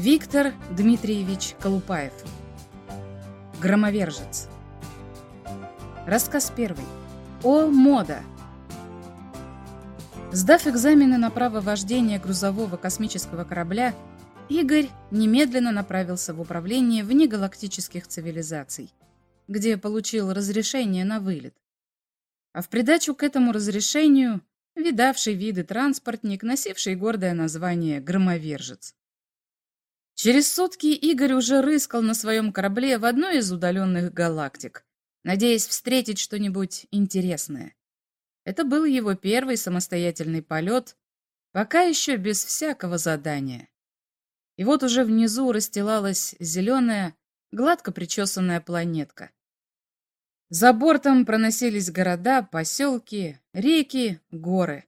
Виктор Дмитриевич Колупаев. Громовержец. Рассказ первый. О, мода. Сдав экзамены на право вождения грузового космического корабля, Игорь немедленно направился в управление внегалактических цивилизаций, где получил разрешение на вылет. А в придачу к этому разрешению видавший виды транспортник, носивший гордое название «Громовержец». Через сутки Игорь уже рыскал на своем корабле в одной из удаленных галактик, надеясь встретить что-нибудь интересное. Это был его первый самостоятельный полет, пока еще без всякого задания. И вот уже внизу расстилалась зеленая, гладко причесанная планетка. За бортом проносились города, поселки, реки, горы.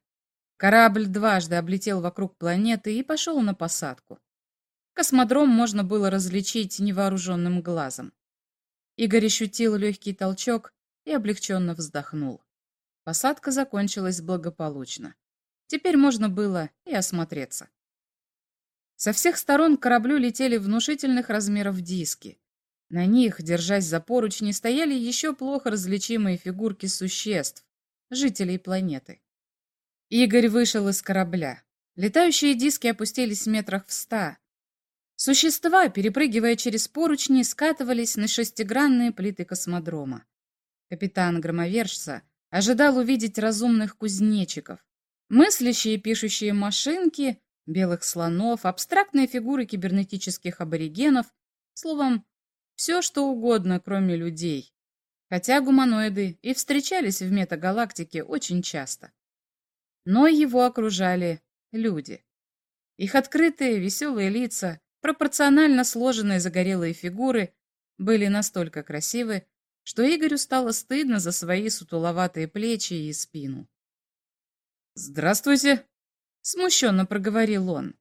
Корабль дважды облетел вокруг планеты и пошел на посадку. Космодром можно было различить невооруженным глазом. Игорь ощутил легкий толчок и облегченно вздохнул. Посадка закончилась благополучно. Теперь можно было и осмотреться. Со всех сторон к кораблю летели внушительных размеров диски. На них, держась за поручни, стояли еще плохо различимые фигурки существ, жителей планеты. Игорь вышел из корабля. Летающие диски опустились метрах в ста, Существа, перепрыгивая через поручни, скатывались на шестигранные плиты космодрома. Капитан Громовержца ожидал увидеть разумных кузнечиков, мыслящие пишущие машинки, белых слонов, абстрактные фигуры кибернетических аборигенов, словом, все что угодно, кроме людей. Хотя гуманоиды и встречались в метагалактике очень часто. Но его окружали люди. Их открытые, веселые лица, Пропорционально сложенные загорелые фигуры были настолько красивы, что Игорю стало стыдно за свои сутуловатые плечи и спину. «Здравствуйте!» — смущенно проговорил он.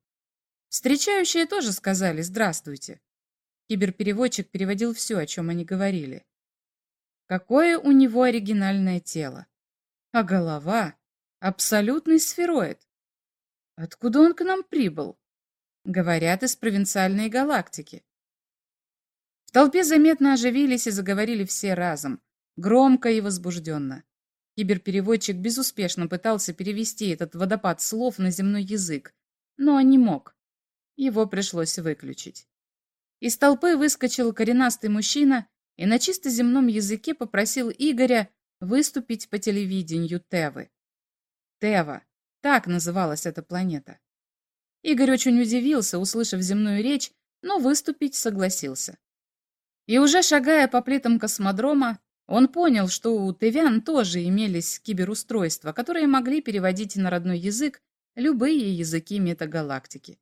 Встречающие тоже сказали «здравствуйте». Киберпереводчик переводил все, о чем они говорили. Какое у него оригинальное тело. А голова — абсолютный сфероид. Откуда он к нам прибыл? Говорят, из провинциальной галактики. В толпе заметно оживились и заговорили все разом, громко и возбужденно. Киберпереводчик безуспешно пытался перевести этот водопад слов на земной язык, но не мог. Его пришлось выключить. Из толпы выскочил коренастый мужчина и на чисто земном языке попросил Игоря выступить по телевидению Тевы. Тева. Так называлась эта планета. Игорь очень удивился, услышав земную речь, но выступить согласился. И уже шагая по плитам космодрома, он понял, что у тывян тоже имелись киберустройства, которые могли переводить на родной язык любые языки метагалактики.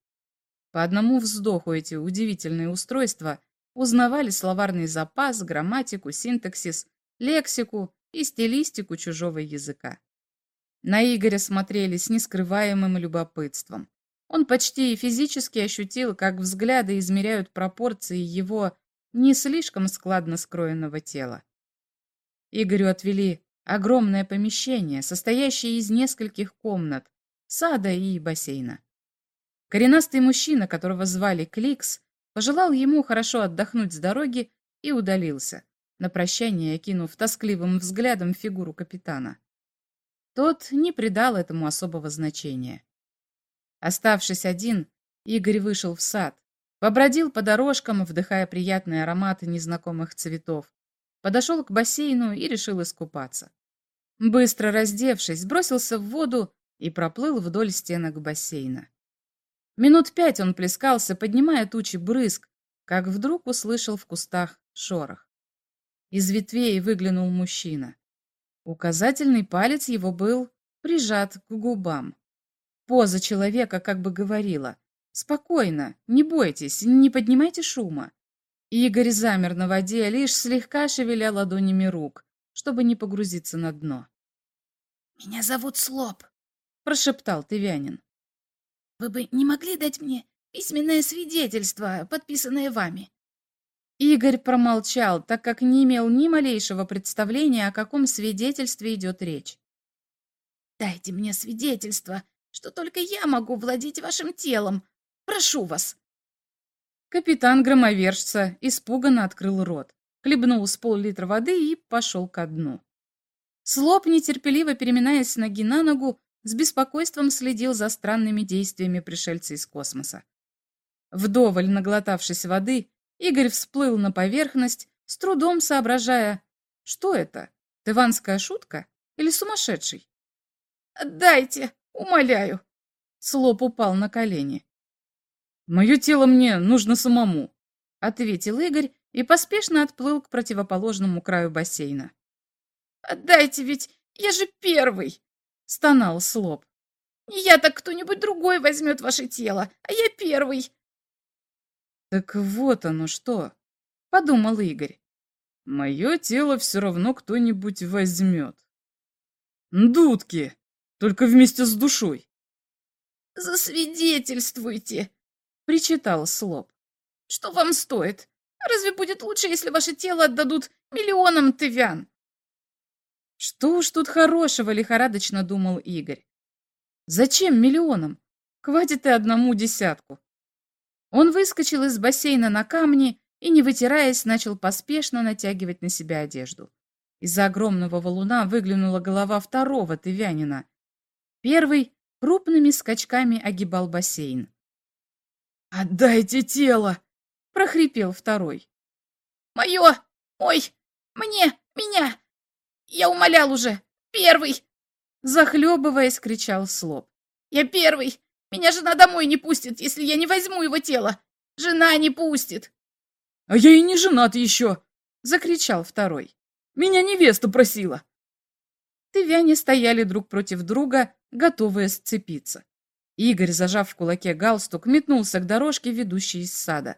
По одному вздоху эти удивительные устройства узнавали словарный запас, грамматику, синтаксис, лексику и стилистику чужого языка. На Игоря смотрели с нескрываемым любопытством. Он почти физически ощутил, как взгляды измеряют пропорции его не слишком складно скроенного тела. Игорю отвели огромное помещение, состоящее из нескольких комнат, сада и бассейна. Коренастый мужчина, которого звали Кликс, пожелал ему хорошо отдохнуть с дороги и удалился, на прощание окинув тоскливым взглядом фигуру капитана. Тот не придал этому особого значения. Оставшись один, Игорь вышел в сад, побродил по дорожкам, вдыхая приятные ароматы незнакомых цветов, подошел к бассейну и решил искупаться. Быстро раздевшись, бросился в воду и проплыл вдоль стенок бассейна. Минут пять он плескался, поднимая тучи брызг, как вдруг услышал в кустах шорох. Из ветвей выглянул мужчина. Указательный палец его был прижат к губам. Поза человека как бы говорила «Спокойно, не бойтесь, не поднимайте шума». Игорь замер на воде, лишь слегка шевеля ладонями рук, чтобы не погрузиться на дно. «Меня зовут Слоп», — прошептал Тывянин. «Вы бы не могли дать мне письменное свидетельство, подписанное вами?» Игорь промолчал, так как не имел ни малейшего представления, о каком свидетельстве идет речь. «Дайте мне свидетельство, что только я могу владеть вашим телом. Прошу вас!» Капитан громовержца испуганно открыл рот, хлебнул с пол-литра воды и пошел ко дну. Слоп, нетерпеливо переминаясь с ноги на ногу, с беспокойством следил за странными действиями пришельца из космоса. Вдоволь наглотавшись воды, Игорь всплыл на поверхность, с трудом соображая, что это, тыванская шутка или сумасшедший? «Дайте, умоляю!» Слоп упал на колени. «Мое тело мне нужно самому», — ответил Игорь и поспешно отплыл к противоположному краю бассейна. «Отдайте ведь, я же первый!» — стонал Слоп. «Не я, так кто-нибудь другой возьмет ваше тело, а я первый!» «Так вот оно что!» — подумал Игорь. «Мое тело все равно кто-нибудь возьмет». «Дудки! Только вместе с душой!» «Засвидетельствуйте!» — причитал Слоп. «Что вам стоит? Разве будет лучше, если ваше тело отдадут миллионам тывян?» Что уж тут хорошего, лихорадочно думал Игорь. Зачем миллионам? Хватит и одному десятку. Он выскочил из бассейна на камни и, не вытираясь, начал поспешно натягивать на себя одежду. Из-за огромного валуна выглянула голова второго тывянина. Первый крупными скачками огибал бассейн. «Отдайте тело!» — прохрипел второй. «Мое! Ой! Мне! Меня! Я умолял уже! Первый!» Захлебываясь, кричал Слоп. «Я первый! Меня жена домой не пустит, если я не возьму его тело! Жена не пустит!» «А я и не женат еще!» — закричал второй. «Меня невеста просила!» Тывяне стояли друг против друга, готовые сцепиться. Игорь, зажав в кулаке галстук, метнулся к дорожке, ведущей из сада.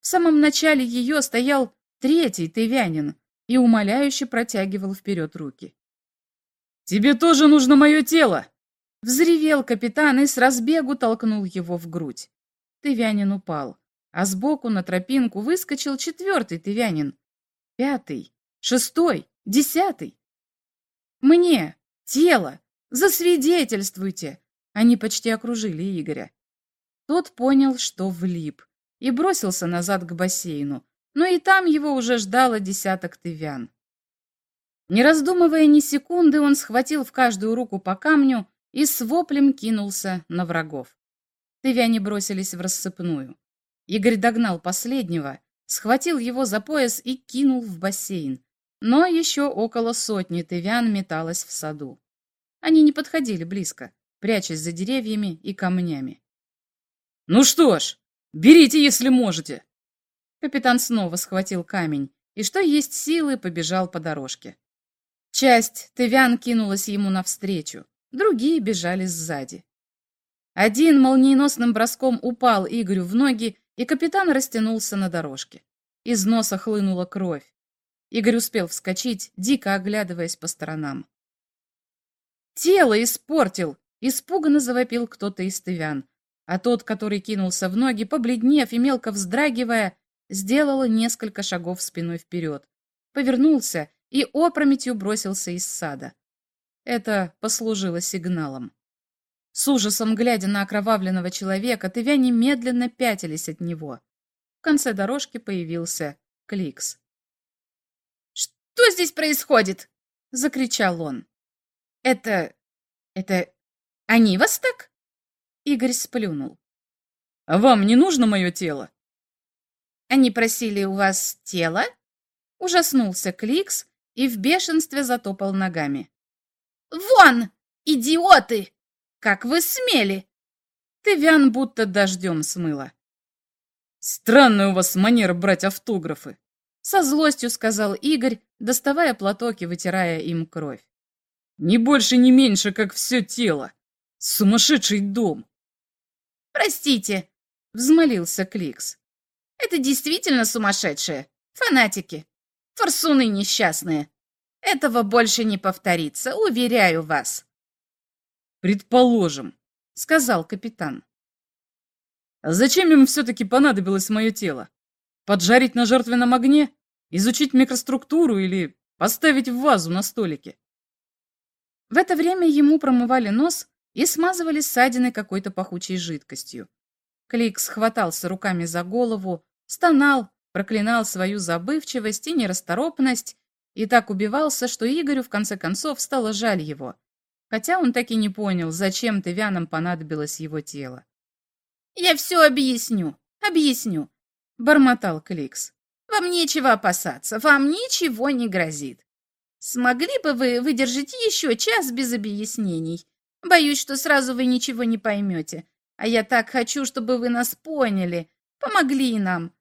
В самом начале ее стоял третий тывянин и умоляюще протягивал вперед руки. «Тебе тоже нужно мое тело!» Взревел капитан и с разбегу толкнул его в грудь. Тывянин упал, а сбоку на тропинку выскочил четвертый тывянин. Пятый, шестой, десятый. «Мне! Тело! Засвидетельствуйте!» Они почти окружили Игоря. Тот понял, что влип, и бросился назад к бассейну, но и там его уже ждало десяток тывян. Не раздумывая ни секунды, он схватил в каждую руку по камню и с воплем кинулся на врагов. Тывяне бросились в рассыпную. Игорь догнал последнего, схватил его за пояс и кинул в бассейн. Но еще около сотни тывян металось в саду. Они не подходили близко, прячась за деревьями и камнями. «Ну что ж, берите, если можете!» Капитан снова схватил камень и, что есть силы, побежал по дорожке. Часть тывян кинулась ему навстречу, другие бежали сзади. Один молниеносным броском упал Игорю в ноги, и капитан растянулся на дорожке. Из носа хлынула кровь. Игорь успел вскочить, дико оглядываясь по сторонам. «Тело испортил!» — испуганно завопил кто-то из тывян, а тот, который кинулся в ноги, побледнев и мелко вздрагивая, сделал несколько шагов спиной вперед, повернулся и опрометью бросился из сада. Это послужило сигналом. С ужасом глядя на окровавленного человека, тывяне медленно пятились от него. В конце дорожки появился Кликс. «Что здесь происходит?» — закричал он. «Это... это... они вас так?» Игорь сплюнул. «А вам не нужно мое тело?» «Они просили у вас тело?» Ужаснулся Кликс и в бешенстве затопал ногами. «Вон! Идиоты! Как вы смели!» Тывян будто дождем смыло. «Странная у вас манера брать автографы!» Со злостью сказал Игорь, доставая платок и вытирая им кровь. «Не больше, не меньше, как все тело! Сумасшедший дом!» «Простите!» — взмолился Кликс. «Это действительно сумасшедшие! Фанатики! Форсуны несчастные! Этого больше не повторится, уверяю вас!» «Предположим», — сказал капитан. «А зачем им все-таки понадобилось мое тело? Поджарить на жертвенном огне? Изучить микроструктуру или поставить в вазу на столике?» В это время ему промывали нос и смазывали ссадины какой-то пахучей жидкостью. Клик схватался руками за голову, Стонал, проклинал свою забывчивость и нерасторопность, и так убивался, что Игорю в конце концов стало жаль его, хотя он так и не понял, зачем Тывянам понадобилось его тело. «Я все объясню, объясню», — бормотал Кликс. «Вам нечего опасаться, вам ничего не грозит. Смогли бы вы выдержать еще час без объяснений? Боюсь, что сразу вы ничего не поймете. А я так хочу, чтобы вы нас поняли, помогли нам.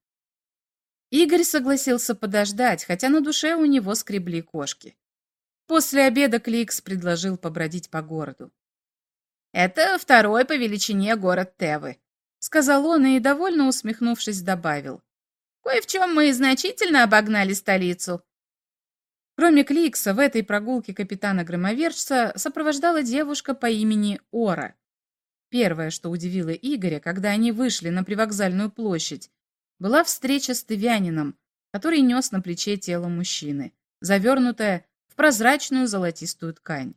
Игорь согласился подождать, хотя на душе у него скребли кошки. После обеда Кликс предложил побродить по городу. «Это второй по величине город Тевы», — сказал он и, довольно усмехнувшись, добавил. «Кое в чем мы значительно обогнали столицу. Кроме Кликса, в этой прогулке капитана Громовержца сопровождала девушка по имени Ора. Первое, что удивило Игоря, когда они вышли на привокзальную площадь, была встреча с Тывянином, который нес на плече тело мужчины, завернутое в прозрачную золотистую ткань.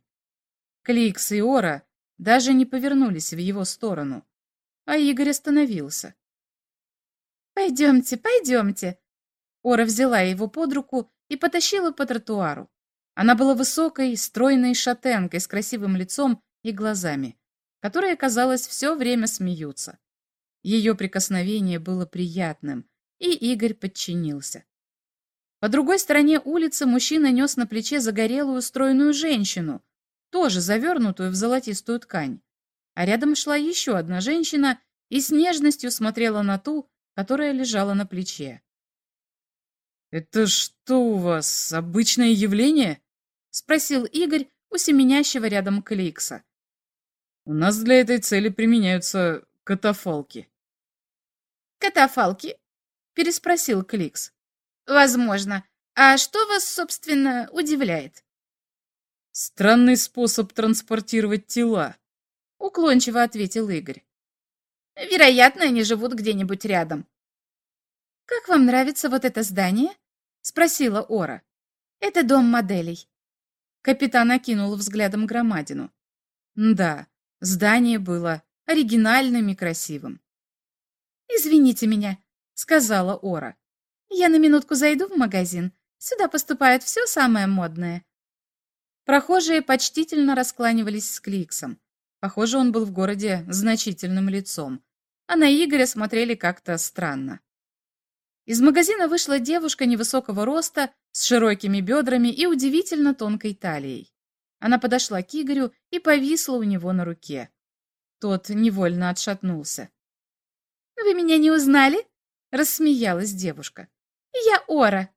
Кликс и Ора даже не повернулись в его сторону, а Игорь остановился. «Пойдемте, пойдемте!» Ора взяла его под руку и потащила по тротуару. Она была высокой, стройной шатенкой с красивым лицом и глазами, которые, казалось, все время смеются. Ее прикосновение было приятным, и Игорь подчинился. По другой стороне улицы мужчина нес на плече загорелую стройную женщину, тоже завернутую в золотистую ткань. А рядом шла еще одна женщина и с нежностью смотрела на ту, которая лежала на плече. «Это что у вас, обычное явление?» — спросил Игорь у семенящего рядом Кликса. «У нас для этой цели применяются катафалки». «Катафалки?» — переспросил Кликс. «Возможно. А что вас, собственно, удивляет?» «Странный способ транспортировать тела», — уклончиво ответил Игорь. «Вероятно, они живут где-нибудь рядом». «Как вам нравится вот это здание?» — спросила Ора. «Это дом моделей». Капитан окинул взглядом громадину. Да, здание было оригинальным и красивым. «Извините меня», — сказала Ора. «Я на минутку зайду в магазин. Сюда поступает все самое модное». Прохожие почтительно раскланивались с Кликсом. Похоже, он был в городе значительным лицом. А на Игоря смотрели как-то странно. Из магазина вышла девушка невысокого роста, с широкими бедрами и удивительно тонкой талией. Она подошла к Игорю и повисла у него на руке. Тот невольно отшатнулся. «Вы меня не узнали?» — рассмеялась девушка. «Я Ора».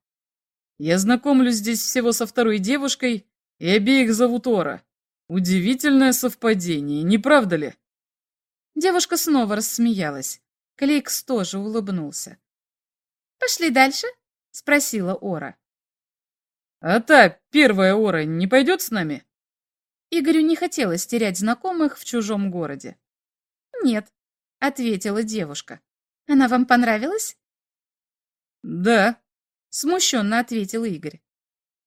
«Я знакомлюсь здесь всего со второй девушкой, и обеих зовут Ора. Удивительное совпадение, не правда ли?» Девушка снова рассмеялась. Клейкс тоже улыбнулся. «Пошли дальше?» — спросила Ора. «А та первая Ора не пойдет с нами?» Игорю не хотелось терять знакомых в чужом городе. «Нет», — ответила девушка. «Она вам понравилась?» «Да», — смущенно ответил Игорь.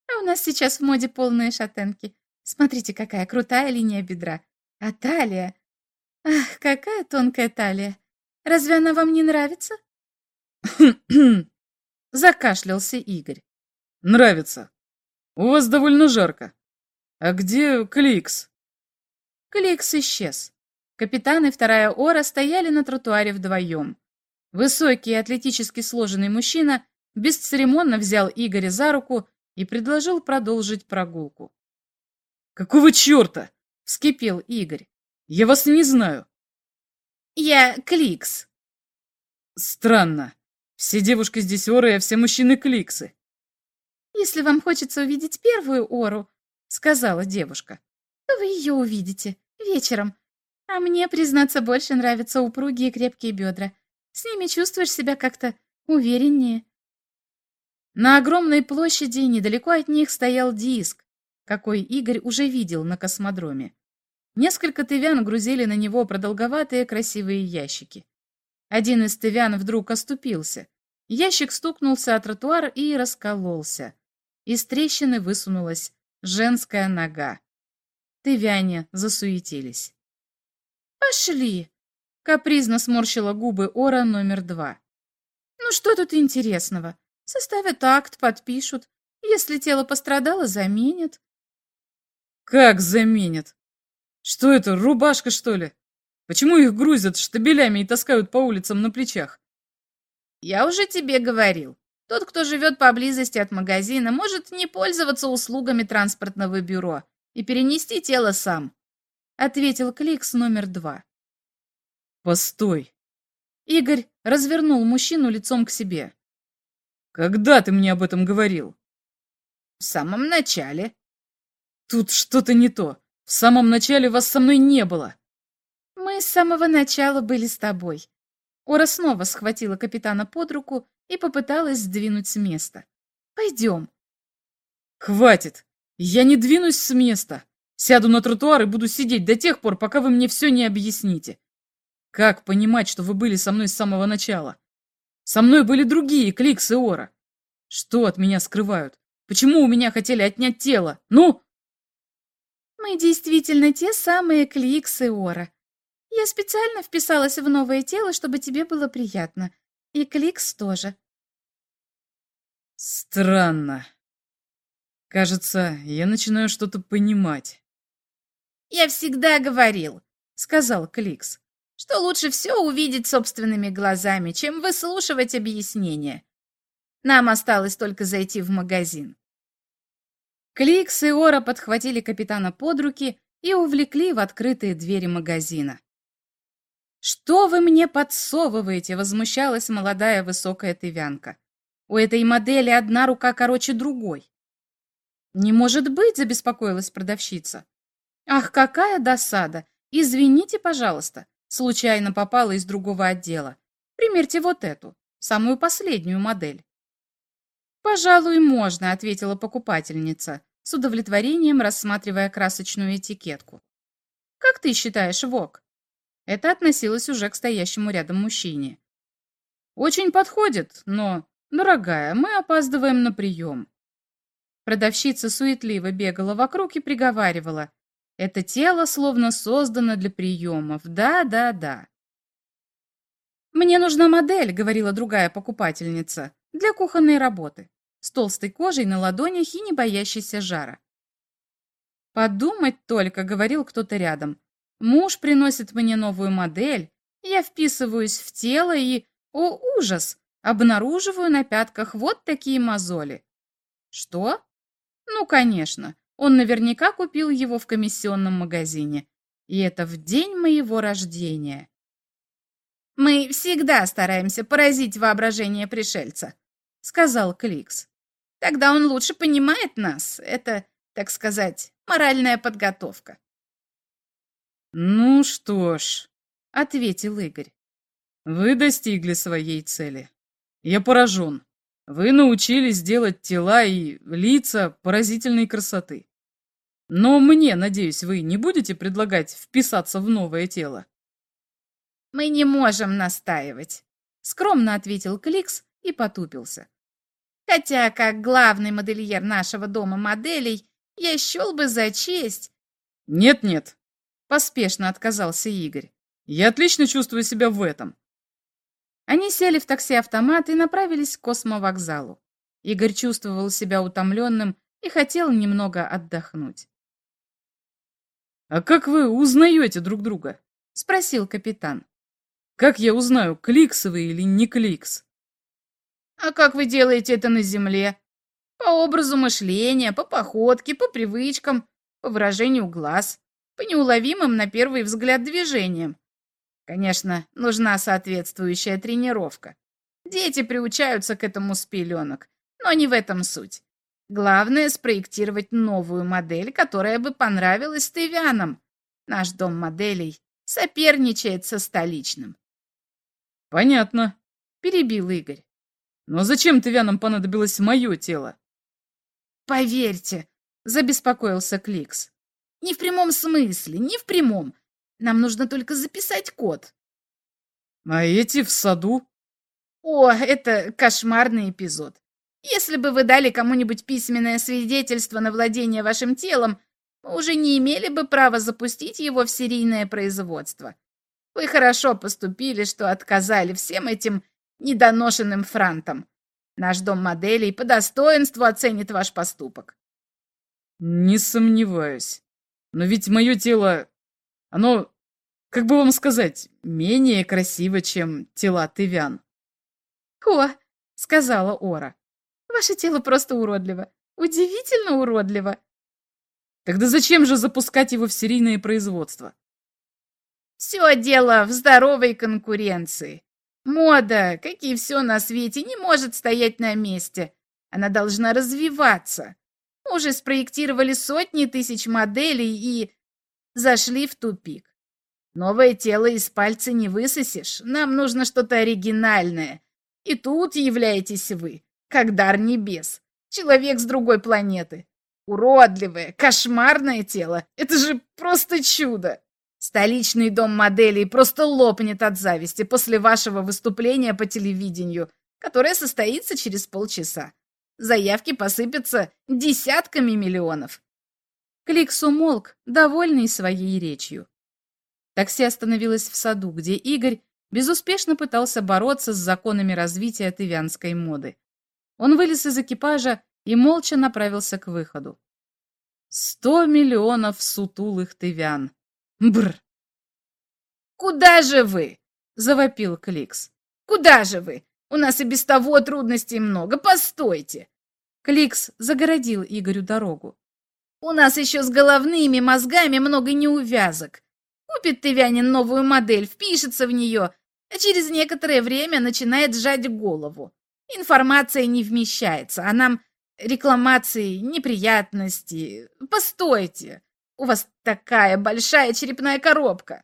«А у нас сейчас в моде полные шатенки. Смотрите, какая крутая линия бедра. А талия? Ах, какая тонкая талия. Разве она вам не нравится?» Закашлялся Игорь. Нравится. У вас довольно жарко. А где Кликс? Кликс исчез. Капитан и вторая Ора стояли на тротуаре вдвоем. Высокий и атлетически сложенный мужчина бесцеремонно взял Игоря за руку и предложил продолжить прогулку. «Какого черта?» — вскипел Игорь. «Я вас не знаю». «Я Кликс». «Странно. Все девушки здесь оры, а все мужчины кликсы. «Если вам хочется увидеть первую ору, — сказала девушка, — то вы ее увидите вечером. А мне, признаться, больше нравятся упругие крепкие бедра. С ними чувствуешь себя как-то увереннее». На огромной площади недалеко от них стоял диск, какой Игорь уже видел на космодроме. Несколько тывян грузили на него продолговатые красивые ящики. Один из тывян вдруг оступился. Ящик стукнулся о тротуар и раскололся. Из трещины высунулась женская нога. Тывяне засуетились. «Пошли!» — капризно сморщила губы Ора номер два. Ну что тут интересного? Составят акт, подпишут. Если тело пострадало, заменят. Как заменят? Что это, рубашка, что ли? Почему их грузят штабелями и таскают по улицам на плечах? Я уже тебе говорил. Тот, кто живет поблизости от магазина, может не пользоваться услугами транспортного бюро и перенести тело сам. Ответил Кликс номер два. Постой. Игорь развернул мужчину лицом к себе. Когда ты мне об этом говорил? В самом начале. Тут что-то не то. В самом начале вас со мной не было. С самого начала были с тобой. Ора снова схватила капитана под руку и попыталась сдвинуть с места. Пойдем. Хватит. Я не двинусь с места. Сяду на тротуар и буду сидеть до тех пор, пока вы мне все не объясните. Как понимать, что вы были со мной с самого начала? Со мной были другие Кликс и Ора. Что от меня скрывают? Почему у меня хотели отнять тело? Ну? Мы действительно те самые Кликс и Ора. Я специально вписалась в новое тело, чтобы тебе было приятно. И Кликс тоже. Странно. Кажется, я начинаю что-то понимать. Я всегда говорил, сказал Кликс что лучше все увидеть собственными глазами, чем выслушивать объяснения. Нам осталось только зайти в магазин. Кликс и Ора подхватили капитана под руки и увлекли в открытые двери магазина. «Что вы мне подсовываете?» — возмущалась молодая высокая тывянка. «У этой модели одна рука короче другой». «Не может быть!» — забеспокоилась продавщица. «Ах, какая досада! Извините, пожалуйста. Случайно попала из другого отдела. Примерьте вот эту, самую последнюю модель. «Пожалуй, можно», — ответила покупательница, с удовлетворением рассматривая красочную этикетку. «Как ты считаешь, Вок?» Это относилось уже к стоящему рядом мужчине. «Очень подходит, но, дорогая, мы опаздываем на прием». Продавщица суетливо бегала вокруг и приговаривала. Это тело словно создано для приемов. Да, да, да. «Мне нужна модель», — говорила другая покупательница, «для кухонной работы, с толстой кожей на ладонях и не боящейся жара». «Подумать только», — говорил кто-то рядом. «Муж приносит мне новую модель, я вписываюсь в тело и, о ужас, обнаруживаю на пятках вот такие мозоли». «Что?» «Ну, конечно, он наверняка купил его в комиссионном магазине. И это в день моего рождения. «Мы всегда стараемся поразить воображение пришельца», — сказал Кликс. «Тогда он лучше понимает нас. Это, так сказать, моральная подготовка». «Ну что ж», — ответил Игорь. «Вы достигли своей цели. Я поражен. Вы научились делать тела и лица поразительной красоты. Но мне, надеюсь, вы не будете предлагать вписаться в новое тело? Мы не можем настаивать, скромно ответил Кликс и потупился. Хотя, как главный модельер нашего дома моделей, я счел бы за честь... Нет-нет, поспешно отказался Игорь. Я отлично чувствую себя в этом. Они сели в такси-автомат и направились к космовокзалу. Игорь чувствовал себя утомленным и хотел немного отдохнуть. «А как вы узнаете друг друга?» — спросил капитан. «Как я узнаю, кликс вы или не кликс?» «А как вы делаете это на Земле? По образу мышления, по походке, по привычкам, по выражению глаз, по неуловимым на первый взгляд движениям. Конечно, нужна соответствующая тренировка. Дети приучаются к этому с пеленок, но не в этом суть. Главное — спроектировать новую модель, которая бы понравилась тывянам. Наш дом моделей соперничает со столичным. Понятно, — перебил Игорь. Но зачем тывянам понадобилось мое тело? Поверьте, — забеспокоился Кликс. Не в прямом смысле, не в прямом. Нам нужно только записать код. А эти в саду? О, это кошмарный эпизод. Если бы вы дали кому-нибудь письменное свидетельство на владение вашим телом, мы уже не имели бы права запустить его в серийное производство. Вы хорошо поступили, что отказали всем этим недоношенным франтом. Наш дом моделей по достоинству оценит ваш поступок. Не сомневаюсь. Но ведь мое тело, оно, как бы вам сказать, менее красиво, чем тела тывян. О, сказала Ора, ваше тело просто уродливо. Удивительно уродливо. Тогда зачем же запускать его в серийное производство? Все дело в здоровой конкуренции. Мода, как и все на свете, не может стоять на месте. Она должна развиваться. Уже спроектировали сотни тысяч моделей и зашли в тупик. Новое тело из пальца не высосешь. Нам нужно что-то оригинальное. И тут являетесь вы, как дар небес. Человек с другой планеты. Уродливое, кошмарное тело. Это же просто чудо. Столичный дом моделей просто лопнет от зависти после вашего выступления по телевидению, которое состоится через полчаса. Заявки посыпятся десятками миллионов. Кликс умолк, довольный своей речью. Такси остановилось в саду, где Игорь безуспешно пытался бороться с законами развития тывянской моды. Он вылез из экипажа и молча направился к выходу. Сто миллионов сутулых тывян. Бр. «Куда же вы?» — завопил Кликс. «Куда же вы? У нас и без того трудностей много. Постойте!» Кликс загородил Игорю дорогу. «У нас еще с головными мозгами много неувязок. Купит Тывянин новую модель, впишется в нее, а через некоторое время начинает сжать голову. Информация не вмещается, а нам рекламации, неприятности. Постойте, у вас такая большая черепная коробка.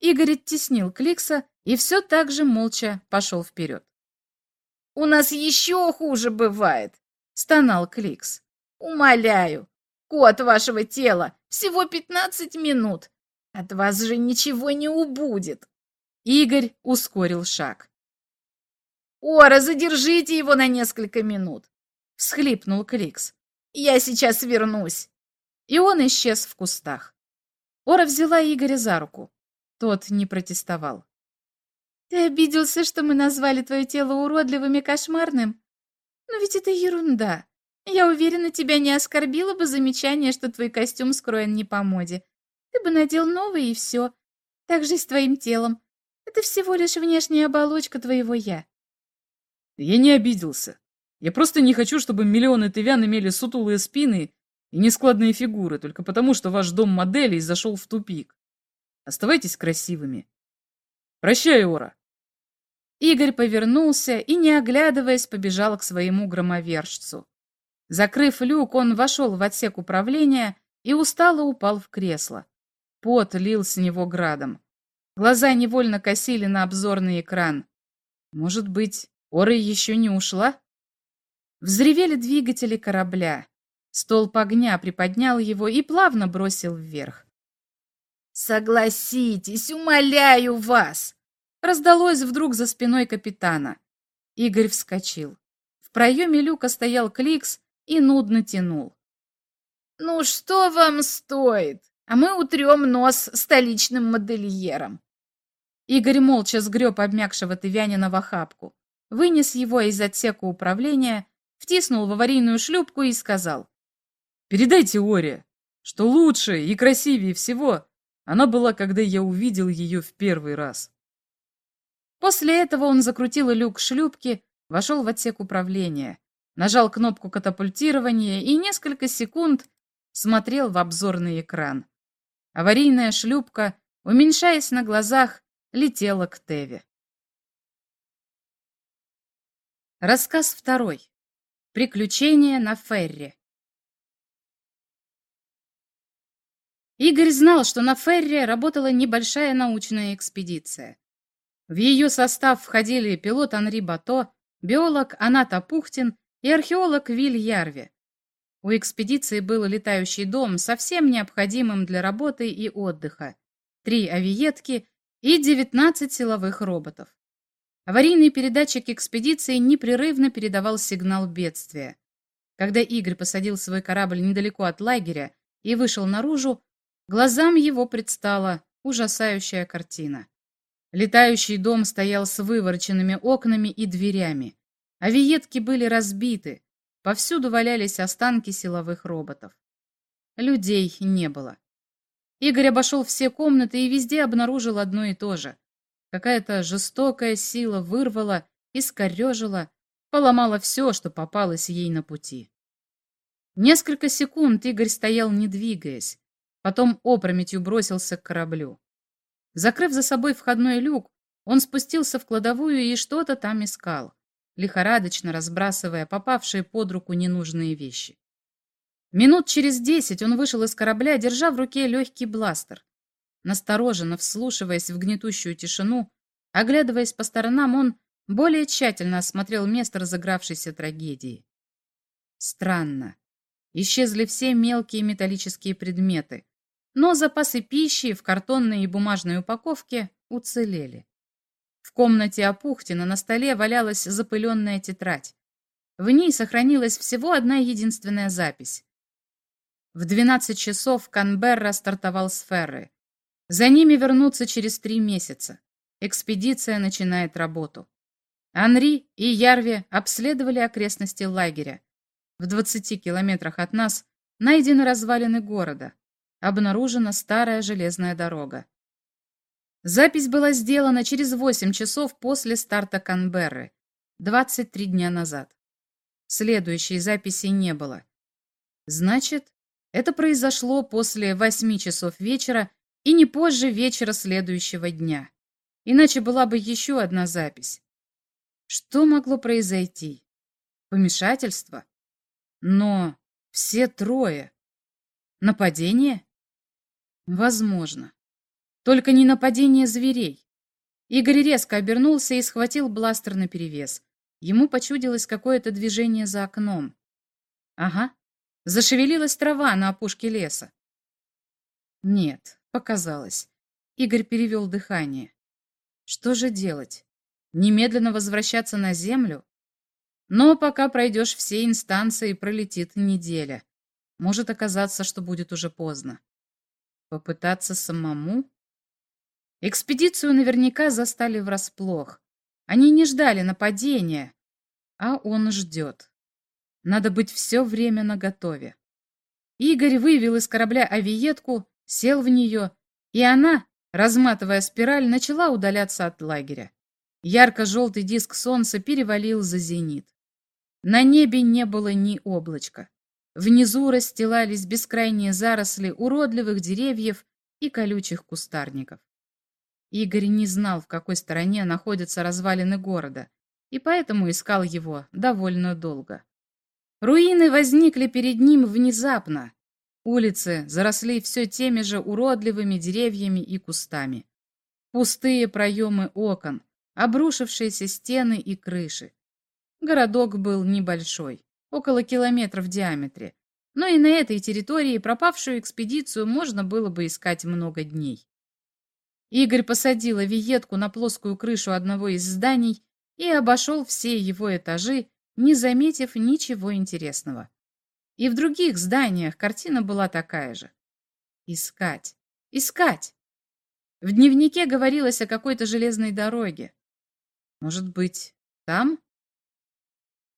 Игорь оттеснил Кликса и все так же молча пошел вперед. «У нас еще хуже бывает», — стонал Кликс. «Умоляю, код вашего тела всего пятнадцать минут. От вас же ничего не убудет». Игорь ускорил шаг. «Ора, задержите его на несколько минут», — всхлипнул Кликс. «Я сейчас вернусь» и он исчез в кустах. Ора взяла Игоря за руку. Тот не протестовал. «Ты обиделся, что мы назвали твое тело уродливым и кошмарным? Но ведь это ерунда. Я уверена, тебя не оскорбило бы замечание, что твой костюм скроен не по моде. Ты бы надел новый, и все. Так же и с твоим телом. Это всего лишь внешняя оболочка твоего «я». Я не обиделся. Я просто не хочу, чтобы миллионы тывян имели сутулые спины и нескладные фигуры только потому, что ваш дом моделей зашел в тупик. Оставайтесь красивыми. Прощай, Ора. Игорь повернулся и, не оглядываясь, побежал к своему громовержцу. Закрыв люк, он вошел в отсек управления и устало упал в кресло. Пот лил с него градом. Глаза невольно косили на обзорный экран. Может быть, Ора еще не ушла? Взревели двигатели корабля. Столб огня приподнял его и плавно бросил вверх. «Согласитесь, умоляю вас!» Раздалось вдруг за спиной капитана. Игорь вскочил. В проеме люка стоял Кликс и нудно тянул. «Ну что вам стоит? А мы утрем нос столичным модельером». Игорь молча сгреб обмякшего тывянина в охапку, вынес его из отсека управления, втиснул в аварийную шлюпку и сказал. Передайте Оре, что лучше и красивее всего она была, когда я увидел ее в первый раз. После этого он закрутил люк шлюпки, вошел в отсек управления, нажал кнопку катапультирования и несколько секунд смотрел в обзорный экран. Аварийная шлюпка, уменьшаясь на глазах, летела к Теве. Рассказ второй. Приключения на ферре. Игорь знал, что на Ферре работала небольшая научная экспедиция. В ее состав входили пилот Анри Бато, биолог Аната Пухтин и археолог Виль Ярви. У экспедиции был летающий дом со всем необходимым для работы и отдыха, три авиетки и 19 силовых роботов. Аварийный передатчик экспедиции непрерывно передавал сигнал бедствия. Когда Игорь посадил свой корабль недалеко от лагеря и вышел наружу, Глазам его предстала ужасающая картина. Летающий дом стоял с вывороченными окнами и дверями, а виетки были разбиты, повсюду валялись останки силовых роботов. Людей не было. Игорь обошел все комнаты и везде обнаружил одно и то же. Какая-то жестокая сила вырвала, искорежила, поломала все, что попалось ей на пути. Несколько секунд Игорь стоял, не двигаясь, потом опрометью бросился к кораблю. Закрыв за собой входной люк, он спустился в кладовую и что-то там искал, лихорадочно разбрасывая попавшие под руку ненужные вещи. Минут через десять он вышел из корабля, держа в руке легкий бластер. Настороженно вслушиваясь в гнетущую тишину, оглядываясь по сторонам, он более тщательно осмотрел место разыгравшейся трагедии. Странно. Исчезли все мелкие металлические предметы, но запасы пищи в картонной и бумажной упаковке уцелели. В комнате Апухтина на столе валялась запыленная тетрадь. В ней сохранилась всего одна единственная запись. В 12 часов Канберра стартовал с Ферры. За ними вернуться через три месяца. Экспедиция начинает работу. Анри и Ярви обследовали окрестности лагеря. В 20 километрах от нас найдены развалины города обнаружена старая железная дорога. Запись была сделана через 8 часов после старта Канберры, 23 дня назад. Следующей записи не было. Значит, это произошло после 8 часов вечера и не позже вечера следующего дня. Иначе была бы еще одна запись. Что могло произойти? Помешательство? Но все трое. Нападение? Возможно. Только не нападение зверей. Игорь резко обернулся и схватил бластер наперевес. Ему почудилось какое-то движение за окном. Ага, зашевелилась трава на опушке леса. Нет, показалось. Игорь перевел дыхание. Что же делать? Немедленно возвращаться на землю? Но пока пройдешь все инстанции, пролетит неделя. Может оказаться, что будет уже поздно. Попытаться самому? Экспедицию наверняка застали врасплох. Они не ждали нападения, а он ждет. Надо быть все время наготове. Игорь вывел из корабля авиетку, сел в нее, и она, разматывая спираль, начала удаляться от лагеря. Ярко-желтый диск солнца перевалил за зенит. На небе не было ни облачка. Внизу расстилались бескрайние заросли уродливых деревьев и колючих кустарников. Игорь не знал, в какой стороне находятся развалины города, и поэтому искал его довольно долго. Руины возникли перед ним внезапно. Улицы заросли все теми же уродливыми деревьями и кустами. Пустые проемы окон, обрушившиеся стены и крыши. Городок был небольшой около километра в диаметре, но и на этой территории пропавшую экспедицию можно было бы искать много дней. Игорь посадил авиетку на плоскую крышу одного из зданий и обошел все его этажи, не заметив ничего интересного. И в других зданиях картина была такая же. Искать, искать. В дневнике говорилось о какой-то железной дороге. Может быть, там?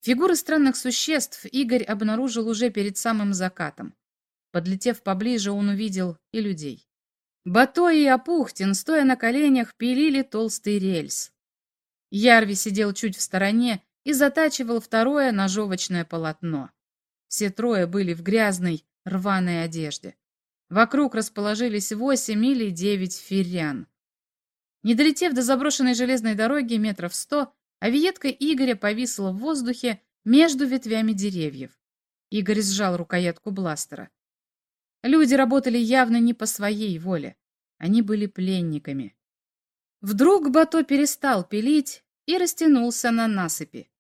Фигуры странных существ Игорь обнаружил уже перед самым закатом. Подлетев поближе, он увидел и людей. Бато и Апухтин, стоя на коленях, пилили толстый рельс. Ярви сидел чуть в стороне и затачивал второе ножовочное полотно. Все трое были в грязной, рваной одежде. Вокруг расположились восемь или девять ферян. Не долетев до заброшенной железной дороги метров сто, а виетка Игоря повисла в воздухе между ветвями деревьев. Игорь сжал рукоятку бластера. Люди работали явно не по своей воле. Они были пленниками. Вдруг Бато перестал пилить и растянулся на насыпи.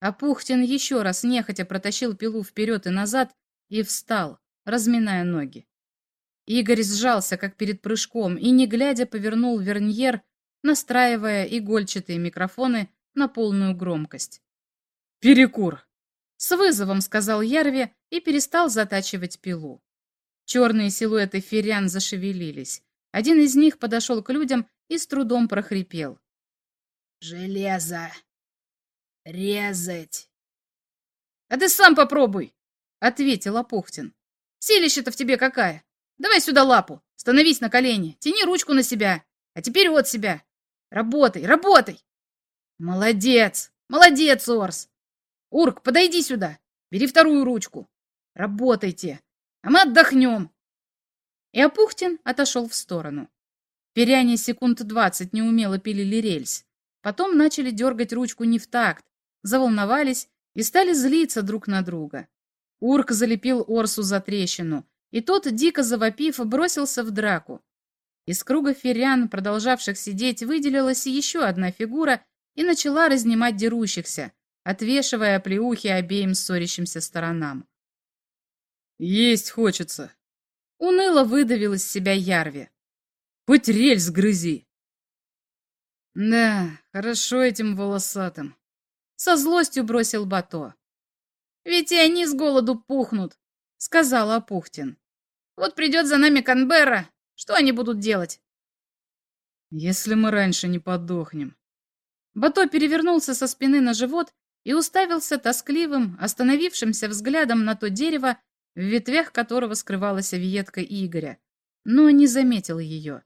А Пухтин еще раз нехотя протащил пилу вперед и назад и встал, разминая ноги. Игорь сжался, как перед прыжком, и, не глядя, повернул верньер, настраивая игольчатые микрофоны на полную громкость. «Перекур!» — с вызовом сказал Ярви и перестал затачивать пилу. Черные силуэты ферян зашевелились. Один из них подошел к людям и с трудом прохрипел. «Железо! Резать!» «А ты сам попробуй!» — ответил Апухтин. «Силища-то в тебе какая! Давай сюда лапу, становись на колени, тяни ручку на себя, а теперь от себя. Работай, работай!» «Молодец! Молодец, Орс! Урк, подойди сюда, бери вторую ручку. Работайте, а мы отдохнем!» И Апухтин отошел в сторону. Перяне секунд двадцать неумело пилили рельс. Потом начали дергать ручку не в такт, заволновались и стали злиться друг на друга. Урк залепил Орсу за трещину, и тот, дико завопив, бросился в драку. Из круга ферян, продолжавших сидеть, выделилась еще одна фигура и начала разнимать дерущихся, отвешивая оплеухи обеим ссорящимся сторонам. «Есть хочется!» Уныло выдавил из себя Ярви. «Хоть рельс грызи!» «Да, хорошо этим волосатым!» Со злостью бросил Бато. «Ведь и они с голоду пухнут!» — сказал Апухтин. «Вот придет за нами Канберра, что они будут делать?» «Если мы раньше не подохнем». Бато перевернулся со спины на живот и уставился тоскливым, остановившимся взглядом на то дерево, в ветвях которого скрывалась авиетка Игоря, но не заметил ее.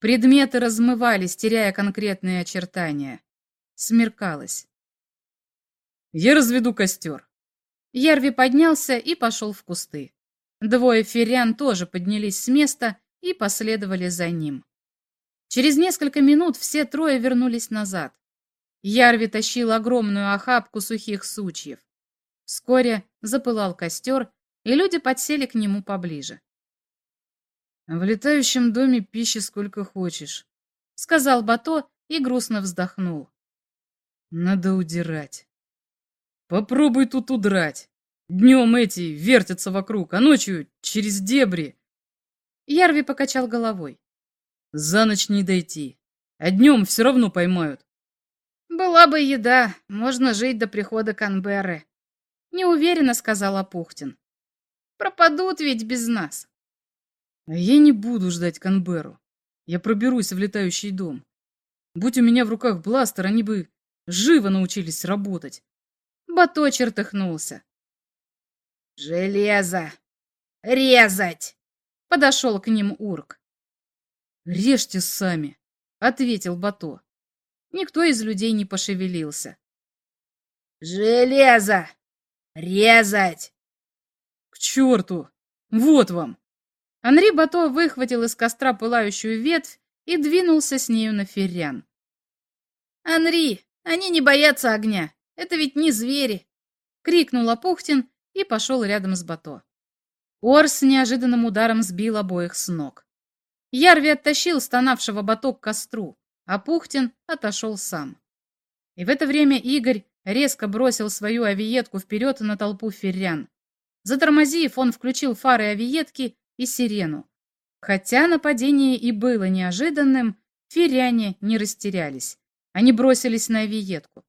Предметы размывались, теряя конкретные очертания. Смеркалось. «Я разведу костер». Ярви поднялся и пошел в кусты. Двое ферян тоже поднялись с места и последовали за ним. Через несколько минут все трое вернулись назад. Ярви тащил огромную охапку сухих сучьев. Вскоре запылал костер, и люди подсели к нему поближе. «В летающем доме пищи сколько хочешь», — сказал Бато и грустно вздохнул. «Надо удирать. Попробуй тут удрать. Днем эти вертятся вокруг, а ночью через дебри». Ярви покачал головой. «За ночь не дойти, а днем все равно поймают». «Была бы еда, можно жить до прихода Канберры», — неуверенно сказал Апухтин. «Пропадут ведь без нас». Я не буду ждать Канберу. Я проберусь в летающий дом. Будь у меня в руках бластер, они бы живо научились работать. Бато чертыхнулся. «Железо! Резать!» Подошел к ним Урк. «Режьте сами!» — ответил Бато. Никто из людей не пошевелился. «Железо! Резать!» «К черту! Вот вам!» Анри Бато выхватил из костра пылающую ветвь и двинулся с нею на феррян. «Анри, они не боятся огня, это ведь не звери!» — крикнул Апухтин и пошел рядом с Бато. Орс неожиданным ударом сбил обоих с ног. Ярви оттащил стонавшего Бато к костру, а Пухтин отошел сам. И в это время Игорь резко бросил свою авиетку вперед на толпу феррян. Затормозив, он включил фары авиетки и сирену. Хотя нападение и было неожиданным, феряне не растерялись. Они бросились на авиетку.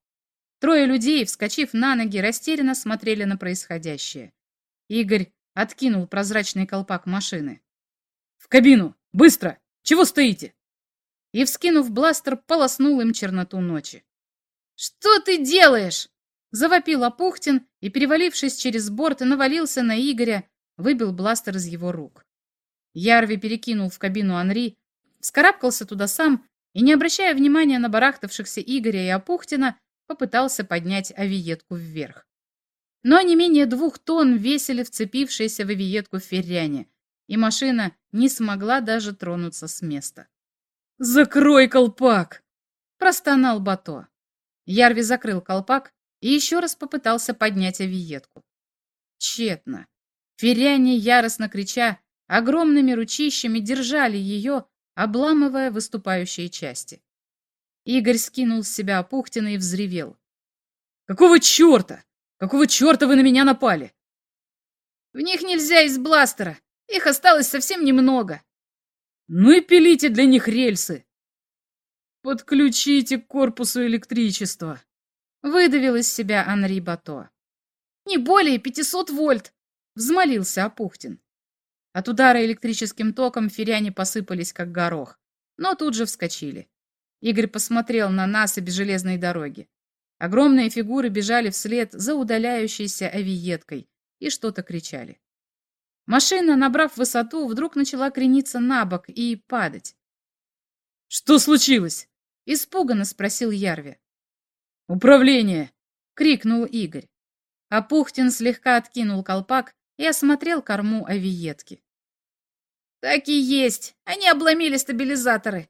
Трое людей, вскочив на ноги, растерянно смотрели на происходящее. Игорь откинул прозрачный колпак машины. «В кабину! Быстро! Чего стоите?» И, вскинув бластер, полоснул им черноту ночи. «Что ты делаешь?» Завопил Апухтин и, перевалившись через борт, навалился на Игоря, выбил бластер из его рук. Ярви перекинул в кабину Анри, вскарабкался туда сам и, не обращая внимания на барахтавшихся Игоря и Апухтина, попытался поднять авиетку вверх. Но не менее двух тонн весили вцепившиеся в авиетку ферряне, и машина не смогла даже тронуться с места. «Закрой колпак!» – простонал Бато. Ярви закрыл колпак и еще раз попытался поднять авиетку. Тщетно. Феряне, яростно крича, огромными ручищами держали ее, обламывая выступающие части. Игорь скинул с себя Апухтина и взревел. «Какого черта? Какого черта вы на меня напали?» «В них нельзя из бластера. Их осталось совсем немного». «Ну и пилите для них рельсы». «Подключите к корпусу электричество», — выдавил из себя Анри Бато. «Не более пятисот вольт», Взмолился Апухтин. От удара электрическим током феряне посыпались, как горох. но тут же вскочили. Игорь посмотрел на насыпь железной дороги. Огромные фигуры бежали вслед за удаляющейся авиеткой и что-то кричали. Машина, набрав высоту, вдруг начала крениться на бок и падать. «Что случилось?» — испуганно спросил Ярви. «Управление!» — крикнул Игорь. А Пухтин слегка откинул колпак и осмотрел корму авиетки. «Так и есть! Они обломили стабилизаторы!»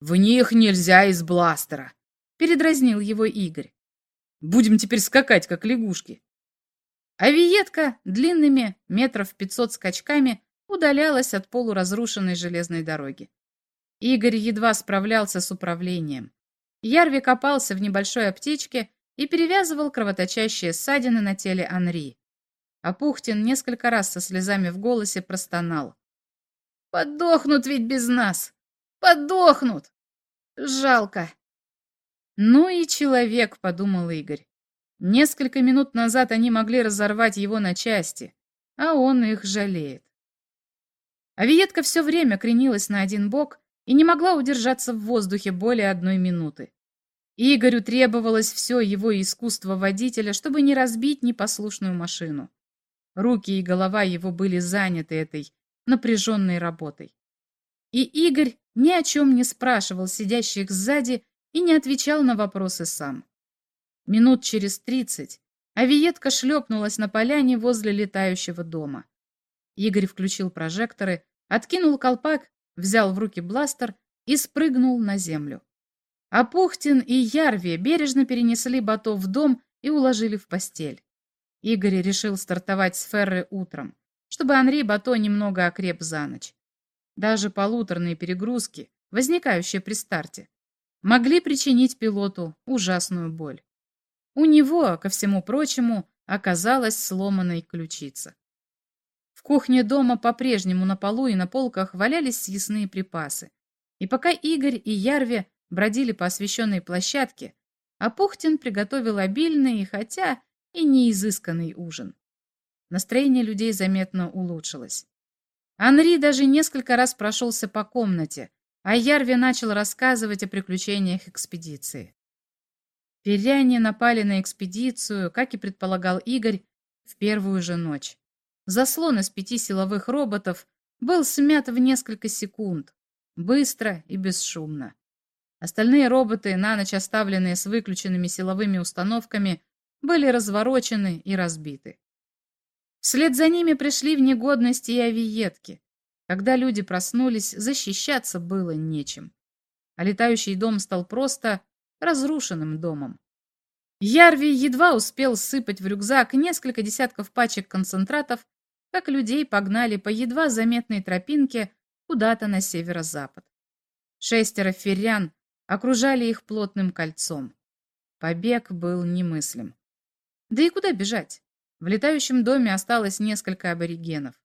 «В них нельзя из бластера!» — передразнил его Игорь. «Будем теперь скакать, как лягушки!» Авиетка длинными метров пятьсот скачками удалялась от полуразрушенной железной дороги. Игорь едва справлялся с управлением. Ярви копался в небольшой аптечке и перевязывал кровоточащие ссадины на теле Анри. А Пухтин несколько раз со слезами в голосе простонал. «Подохнут ведь без нас! Подохнут! Жалко!» «Ну и человек», — подумал Игорь. Несколько минут назад они могли разорвать его на части, а он их жалеет. Авиетка все время кренилась на один бок и не могла удержаться в воздухе более одной минуты. Игорю требовалось все его искусство водителя, чтобы не разбить непослушную машину. Руки и голова его были заняты этой напряженной работой. И Игорь ни о чем не спрашивал сидящих сзади и не отвечал на вопросы сам. Минут через тридцать авиетка шлепнулась на поляне возле летающего дома. Игорь включил прожекторы, откинул колпак, взял в руки бластер и спрыгнул на землю. А Пухтин и Ярви бережно перенесли Бато в дом и уложили в постель. Игорь решил стартовать с Ферры утром, чтобы Анри Бато немного окреп за ночь. Даже полуторные перегрузки, возникающие при старте, могли причинить пилоту ужасную боль. У него, ко всему прочему, оказалась сломанной ключица. В кухне дома по-прежнему на полу и на полках валялись съестные припасы. И пока Игорь и Ярви бродили по освещенной площадке, а Пухтин приготовил обильный, хотя и неизысканный ужин. Настроение людей заметно улучшилось. Анри даже несколько раз прошелся по комнате, а Ярви начал рассказывать о приключениях экспедиции. Перяне напали на экспедицию, как и предполагал Игорь, в первую же ночь. Заслон из пяти силовых роботов был смят в несколько секунд, быстро и бесшумно. Остальные роботы, на ночь оставленные с выключенными силовыми установками, были разворочены и разбиты. Вслед за ними пришли в негодность и авиетки. Когда люди проснулись, защищаться было нечем. А летающий дом стал просто разрушенным домом. Ярви едва успел сыпать в рюкзак несколько десятков пачек концентратов, как людей погнали по едва заметной тропинке куда-то на северо-запад. Шестеро феррян окружали их плотным кольцом. Побег был немыслим. Да и куда бежать? В летающем доме осталось несколько аборигенов.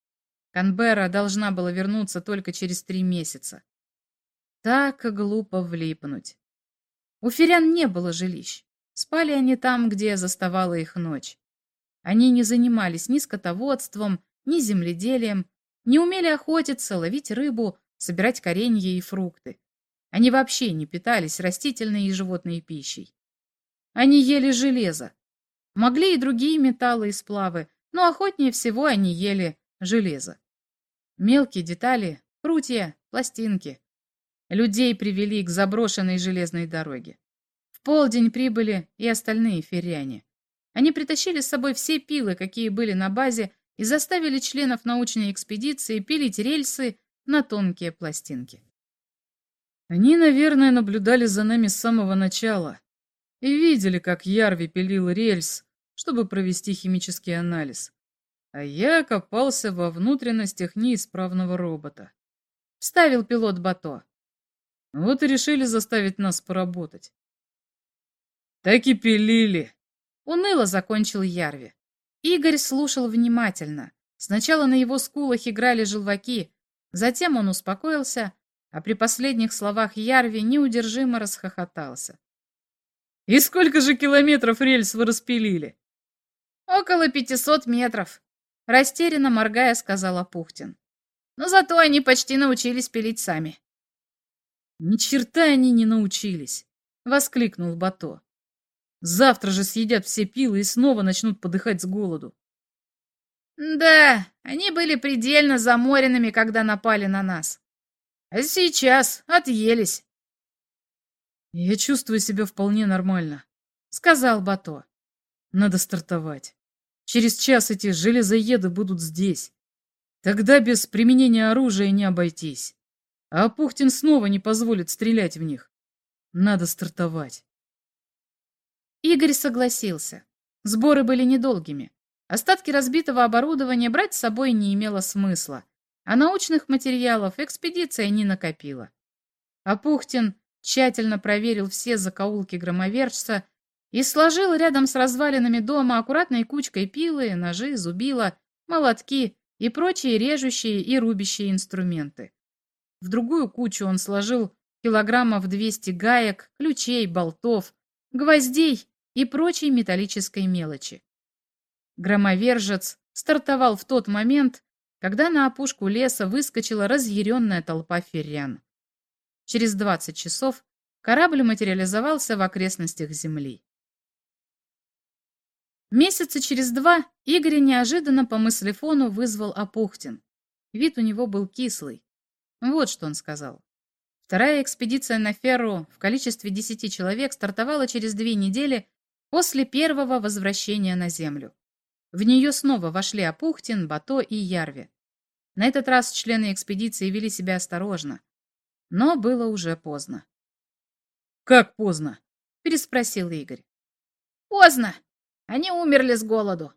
Канберра должна была вернуться только через три месяца. Так глупо влипнуть. У ферян не было жилищ. Спали они там, где заставала их ночь. Они не занимались ни скотоводством, ни земледелием, не умели охотиться, ловить рыбу, собирать коренья и фрукты. Они вообще не питались растительной и животной пищей. Они ели железо. Могли и другие металлы и сплавы, но охотнее всего они ели железо. Мелкие детали, прутья, пластинки. Людей привели к заброшенной железной дороге. В полдень прибыли и остальные ферряне. Они притащили с собой все пилы, какие были на базе, и заставили членов научной экспедиции пилить рельсы на тонкие пластинки. Они, наверное, наблюдали за нами с самого начала и видели, как Ярви пилил рельс, чтобы провести химический анализ. А я копался во внутренностях неисправного робота. Вставил пилот Бато. Вот и решили заставить нас поработать. Так и пилили. Уныло закончил Ярви. Игорь слушал внимательно. Сначала на его скулах играли желваки, затем он успокоился а при последних словах Ярви неудержимо расхохотался. «И сколько же километров рельс вы распилили?» «Около пятисот метров», — растерянно моргая сказала Пухтин. «Но зато они почти научились пилить сами». Ни черта они не научились, воскликнул Бато. Завтра же съедят все пилы и снова начнут подыхать с голоду. Да, они были предельно заморенными, когда напали на нас. А сейчас отъелись. Я чувствую себя вполне нормально, сказал Бато. Надо стартовать. Через час эти железоеды будут здесь. Тогда без применения оружия не обойтись. А Пухтин снова не позволит стрелять в них. Надо стартовать. Игорь согласился. Сборы были недолгими. Остатки разбитого оборудования брать с собой не имело смысла, а научных материалов экспедиция не накопила. Апухтин тщательно проверил все закоулки громовержца и сложил рядом с развалинами дома аккуратной кучкой пилы, ножи, зубила, молотки и прочие режущие и рубящие инструменты. В другую кучу он сложил килограммов 200 гаек, ключей, болтов, гвоздей и прочей металлической мелочи. Громовержец стартовал в тот момент, когда на опушку леса выскочила разъяренная толпа феррян. Через 20 часов корабль материализовался в окрестностях Земли. Месяца через два Игорь неожиданно по мыслефону вызвал Апухтин. Вид у него был кислый. Вот что он сказал. Вторая экспедиция на Ферру в количестве 10 человек стартовала через две недели после первого возвращения на Землю. В нее снова вошли Апухтин, Бато и Ярви. На этот раз члены экспедиции вели себя осторожно. Но было уже поздно. «Как поздно?» – переспросил Игорь. «Поздно. Они умерли с голоду.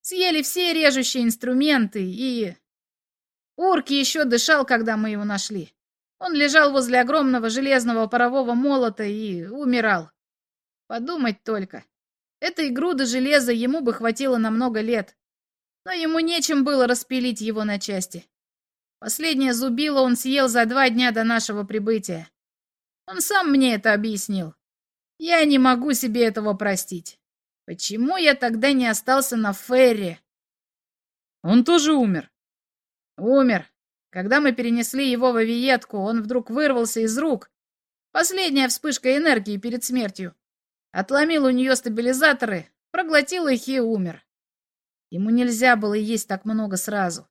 Съели все режущие инструменты и... Урки еще дышал, когда мы его нашли. Он лежал возле огромного железного парового молота и умирал. Подумать только. Этой груды железа ему бы хватило на много лет. Но ему нечем было распилить его на части. Последнее зубило он съел за два дня до нашего прибытия. Он сам мне это объяснил. Я не могу себе этого простить. Почему я тогда не остался на ферре? Он тоже умер. Умер. Когда мы перенесли его в авиетку, он вдруг вырвался из рук. Последняя вспышка энергии перед смертью. Отломил у нее стабилизаторы, проглотил их и умер. Ему нельзя было есть так много сразу.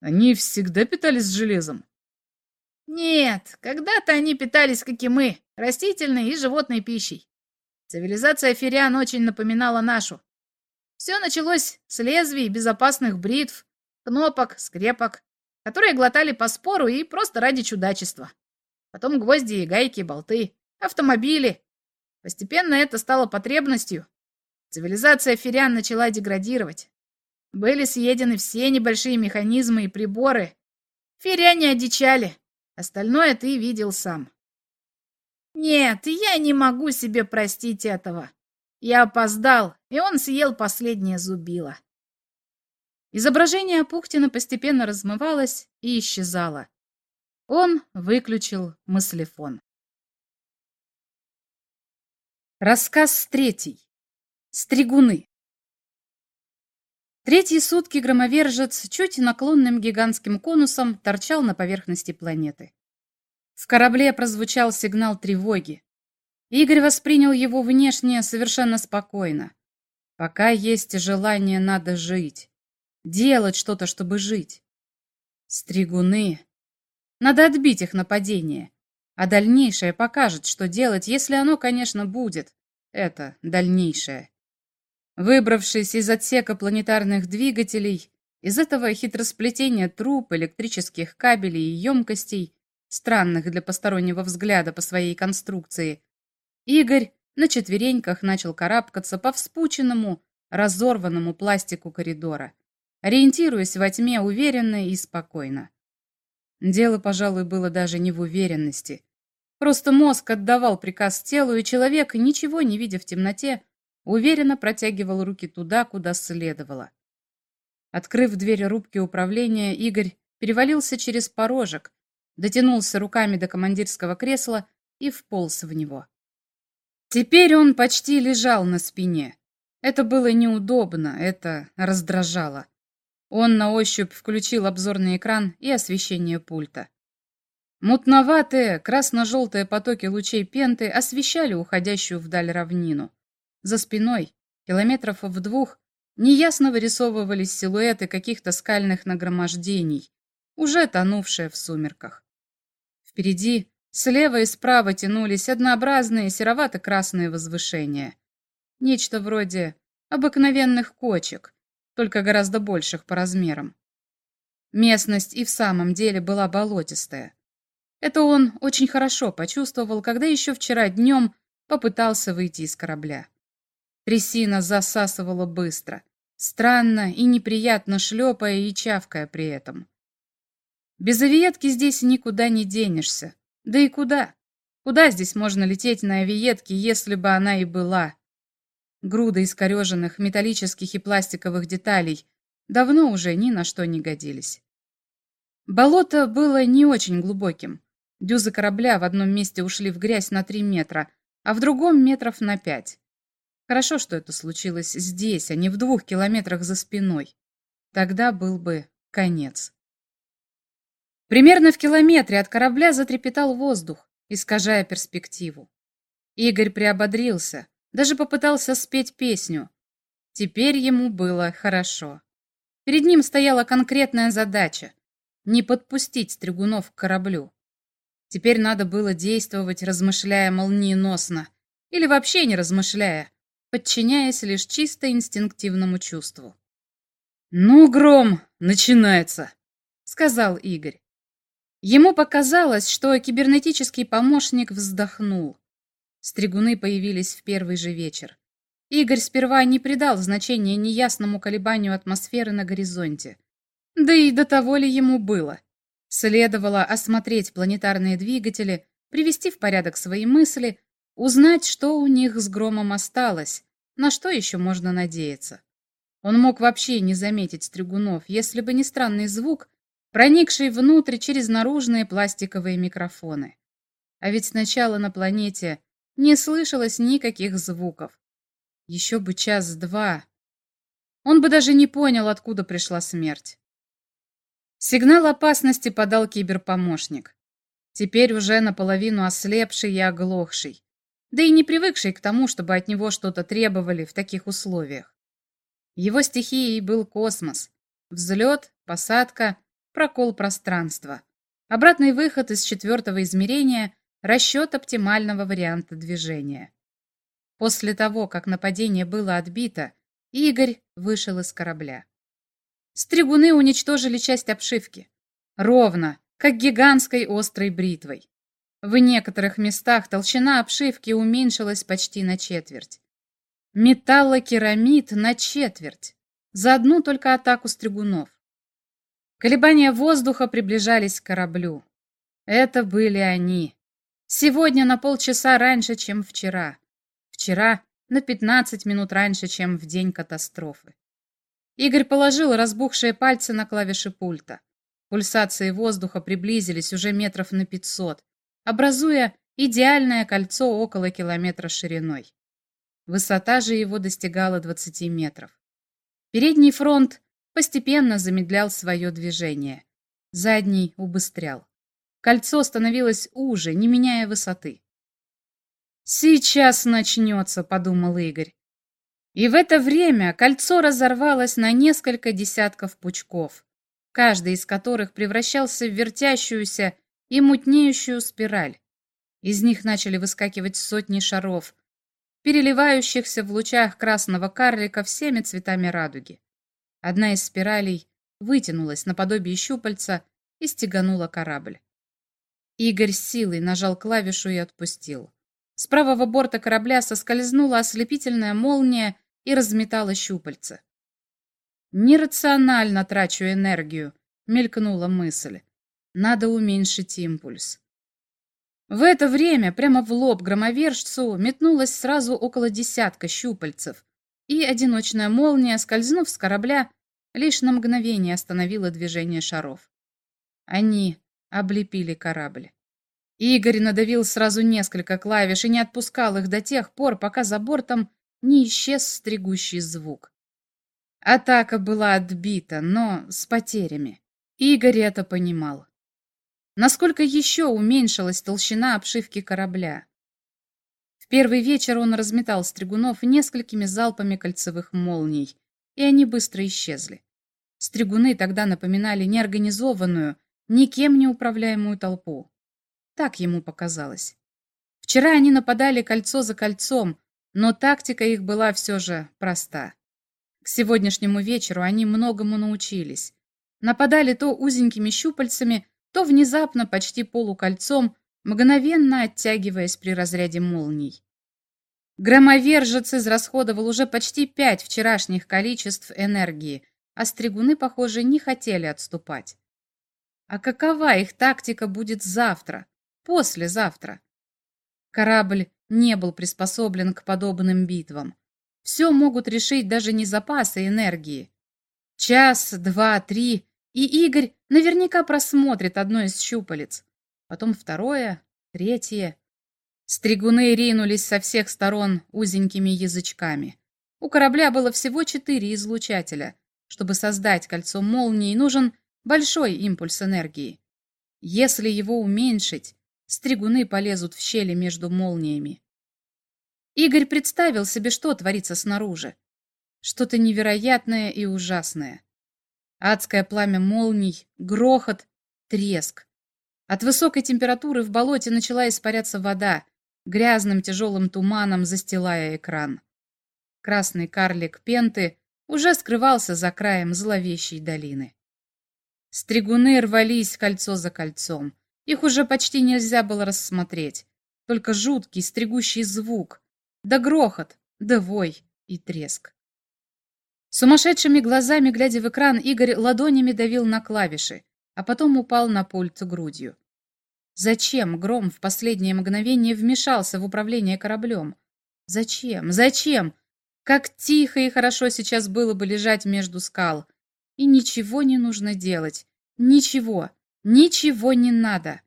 Они всегда питались железом? Нет, когда-то они питались, как и мы, растительной и животной пищей. Цивилизация фериан очень напоминала нашу. Все началось с лезвий, безопасных бритв, кнопок, скрепок, которые глотали по спору и просто ради чудачества. Потом гвозди и гайки, болты, автомобили, Постепенно это стало потребностью. Цивилизация ферян начала деградировать. Были съедены все небольшие механизмы и приборы. Феряне одичали. Остальное ты видел сам. Нет, я не могу себе простить этого. Я опоздал, и он съел последнее зубило. Изображение Пухтина постепенно размывалось и исчезало. Он выключил мыслефон. Рассказ третий. Стригуны. Третьи сутки громовержец чуть наклонным гигантским конусом торчал на поверхности планеты. В корабле прозвучал сигнал тревоги. Игорь воспринял его внешне совершенно спокойно. Пока есть желание, надо жить. Делать что-то, чтобы жить. Стригуны. Надо отбить их нападение. А дальнейшее покажет, что делать, если оно, конечно, будет. Это дальнейшее. Выбравшись из отсека планетарных двигателей, из этого хитросплетения труб, электрических кабелей и емкостей, странных для постороннего взгляда по своей конструкции, Игорь на четвереньках начал карабкаться по вспученному, разорванному пластику коридора, ориентируясь во тьме уверенно и спокойно. Дело, пожалуй, было даже не в уверенности. Просто мозг отдавал приказ телу, и человек, ничего не видя в темноте, уверенно протягивал руки туда, куда следовало. Открыв дверь рубки управления, Игорь перевалился через порожек, дотянулся руками до командирского кресла и вполз в него. Теперь он почти лежал на спине. Это было неудобно, это раздражало. Он на ощупь включил обзорный экран и освещение пульта. Мутноватые, красно-желтые потоки лучей пенты освещали уходящую вдаль равнину. За спиной, километров в двух, неясно вырисовывались силуэты каких-то скальных нагромождений, уже тонувшие в сумерках. Впереди, слева и справа тянулись однообразные серовато-красные возвышения. Нечто вроде обыкновенных кочек, только гораздо больших по размерам. Местность и в самом деле была болотистая. Это он очень хорошо почувствовал, когда еще вчера днем попытался выйти из корабля. Трясина засасывала быстро, странно и неприятно шлепая и чавкая при этом. Без авиетки здесь никуда не денешься. Да и куда? Куда здесь можно лететь на авиетке, если бы она и была? Груда искореженных металлических и пластиковых деталей давно уже ни на что не годились. Болото было не очень глубоким. Дюзы корабля в одном месте ушли в грязь на три метра, а в другом метров на пять. Хорошо, что это случилось здесь, а не в двух километрах за спиной. Тогда был бы конец. Примерно в километре от корабля затрепетал воздух, искажая перспективу. Игорь приободрился, даже попытался спеть песню. Теперь ему было хорошо. Перед ним стояла конкретная задача — не подпустить стригунов к кораблю. Теперь надо было действовать, размышляя молниеносно, или вообще не размышляя, подчиняясь лишь чисто инстинктивному чувству. «Ну, гром, начинается», — сказал Игорь. Ему показалось, что кибернетический помощник вздохнул. Стригуны появились в первый же вечер. Игорь сперва не придал значения неясному колебанию атмосферы на горизонте. Да и до того ли ему было? Следовало осмотреть планетарные двигатели, привести в порядок свои мысли, узнать, что у них с громом осталось, на что еще можно надеяться. Он мог вообще не заметить стригунов, если бы не странный звук, проникший внутрь через наружные пластиковые микрофоны. А ведь сначала на планете не слышалось никаких звуков. Еще бы час-два. Он бы даже не понял, откуда пришла смерть. Сигнал опасности подал киберпомощник. Теперь уже наполовину ослепший и оглохший, да и не привыкший к тому, чтобы от него что-то требовали в таких условиях. Его стихией был космос. Взлет, посадка, прокол пространства. Обратный выход из четвертого измерения, расчет оптимального варианта движения. После того, как нападение было отбито, Игорь вышел из корабля. Стригуны уничтожили часть обшивки. Ровно, как гигантской острой бритвой. В некоторых местах толщина обшивки уменьшилась почти на четверть. Металлокерамид на четверть. За одну только атаку стригунов. Колебания воздуха приближались к кораблю. Это были они. Сегодня на полчаса раньше, чем вчера. Вчера на 15 минут раньше, чем в день катастрофы. Игорь положил разбухшие пальцы на клавиши пульта. Пульсации воздуха приблизились уже метров на пятьсот, образуя идеальное кольцо около километра шириной. Высота же его достигала 20 метров. Передний фронт постепенно замедлял свое движение. Задний убыстрял. Кольцо становилось уже, не меняя высоты. «Сейчас начнется», — подумал Игорь. И в это время кольцо разорвалось на несколько десятков пучков, каждый из которых превращался в вертящуюся и мутнеющую спираль. Из них начали выскакивать сотни шаров, переливающихся в лучах красного карлика всеми цветами радуги. Одна из спиралей вытянулась наподобие щупальца и стеганула корабль. Игорь силой нажал клавишу и отпустил. С правого борта корабля соскользнула ослепительная молния и разметала щупальца. «Нерационально трачу энергию», — мелькнула мысль. «Надо уменьшить импульс». В это время прямо в лоб громовержцу метнулось сразу около десятка щупальцев, и одиночная молния, скользнув с корабля, лишь на мгновение остановила движение шаров. Они облепили корабль. Игорь надавил сразу несколько клавиш и не отпускал их до тех пор, пока за бортом не исчез стригущий звук. Атака была отбита, но с потерями. Игорь это понимал. насколько еще уменьшилась толщина обшивки корабля. В первый вечер он разметал стригунов несколькими залпами кольцевых молний, и они быстро исчезли. Стригуны тогда напоминали неорганизованную, никем не управляемую толпу. Так ему показалось. Вчера они нападали кольцо за кольцом, но тактика их была все же проста. К сегодняшнему вечеру они многому научились. Нападали то узенькими щупальцами, то внезапно почти полукольцом, мгновенно оттягиваясь при разряде молний. Громовержец израсходовал уже почти пять вчерашних количеств энергии, а стригуны, похоже, не хотели отступать. А какова их тактика будет завтра, послезавтра? Корабль не был приспособлен к подобным битвам. Все могут решить даже не запасы энергии. Час, два, три, и Игорь наверняка просмотрит одно из щупалец. Потом второе, третье. Стригуны ринулись со всех сторон узенькими язычками. У корабля было всего четыре излучателя. Чтобы создать кольцо молнии, нужен большой импульс энергии. Если его уменьшить, стригуны полезут в щели между молниями. Игорь представил себе, что творится снаружи. Что-то невероятное и ужасное. Адское пламя молний, грохот, треск. От высокой температуры в болоте начала испаряться вода, грязным тяжелым туманом застилая экран. Красный карлик Пенты уже скрывался за краем зловещей долины. Стригуны рвались кольцо за кольцом. Их уже почти нельзя было рассмотреть. Только жуткий стригущий звук, да грохот, да вой и треск. Сумасшедшими глазами, глядя в экран, Игорь ладонями давил на клавиши, а потом упал на пульт грудью. Зачем Гром в последнее мгновение вмешался в управление кораблем? Зачем? Зачем? Как тихо и хорошо сейчас было бы лежать между скал. И ничего не нужно делать. Ничего. Ничего не надо.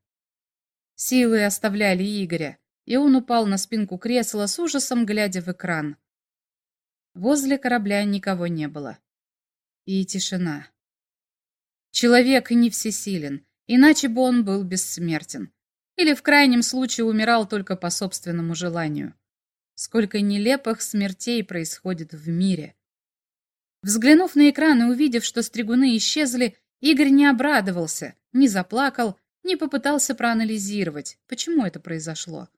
Силы оставляли Игоря и он упал на спинку кресла с ужасом, глядя в экран. Возле корабля никого не было. И тишина. Человек не всесилен, иначе бы он был бессмертен. Или в крайнем случае умирал только по собственному желанию. Сколько нелепых смертей происходит в мире. Взглянув на экран и увидев, что стригуны исчезли, Игорь не обрадовался, не заплакал, не попытался проанализировать, почему это произошло.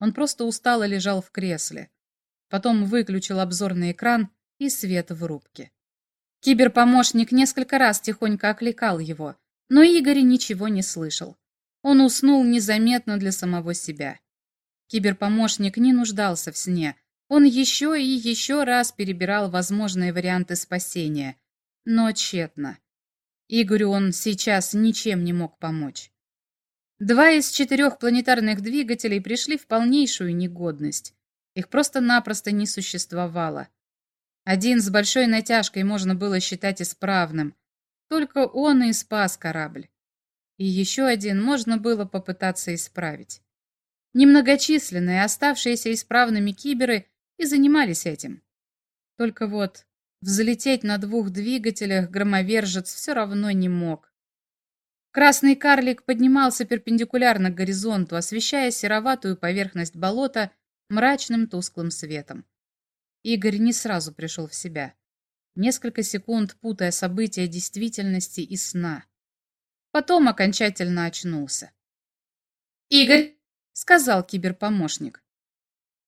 Он просто устало лежал в кресле. Потом выключил обзорный экран и свет в рубке. Киберпомощник несколько раз тихонько окликал его, но Игорь ничего не слышал. Он уснул незаметно для самого себя. Киберпомощник не нуждался в сне. Он еще и еще раз перебирал возможные варианты спасения. Но тщетно. Игорю он сейчас ничем не мог помочь. Два из четырех планетарных двигателей пришли в полнейшую негодность. Их просто-напросто не существовало. Один с большой натяжкой можно было считать исправным. Только он и спас корабль. И еще один можно было попытаться исправить. Немногочисленные, оставшиеся исправными киберы и занимались этим. Только вот взлететь на двух двигателях громовержец все равно не мог. Красный карлик поднимался перпендикулярно к горизонту, освещая сероватую поверхность болота мрачным тусклым светом. Игорь не сразу пришел в себя. Несколько секунд путая события действительности и сна. Потом окончательно очнулся. «Игорь», — сказал киберпомощник, —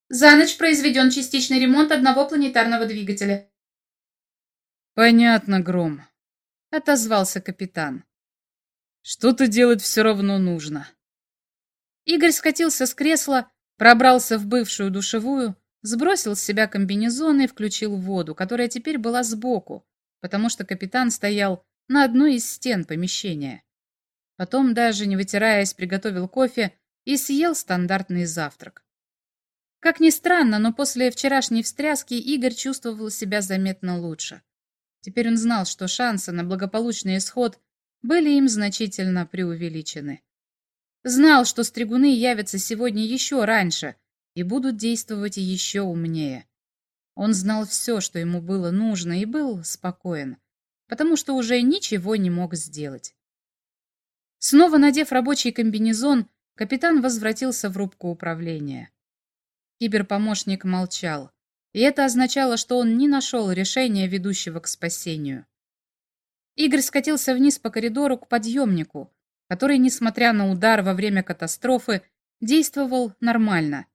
«за ночь произведен частичный ремонт одного планетарного двигателя». «Понятно, Гром», — отозвался капитан. Что-то делать все равно нужно. Игорь скатился с кресла, пробрался в бывшую душевую, сбросил с себя комбинезон и включил воду, которая теперь была сбоку, потому что капитан стоял на одной из стен помещения. Потом, даже не вытираясь, приготовил кофе и съел стандартный завтрак. Как ни странно, но после вчерашней встряски Игорь чувствовал себя заметно лучше. Теперь он знал, что шансы на благополучный исход были им значительно преувеличены. Знал, что стригуны явятся сегодня еще раньше и будут действовать еще умнее. Он знал все, что ему было нужно, и был спокоен, потому что уже ничего не мог сделать. Снова надев рабочий комбинезон, капитан возвратился в рубку управления. Киберпомощник молчал, и это означало, что он не нашел решения, ведущего к спасению. Игорь скатился вниз по коридору к подъемнику, который, несмотря на удар во время катастрофы, действовал нормально.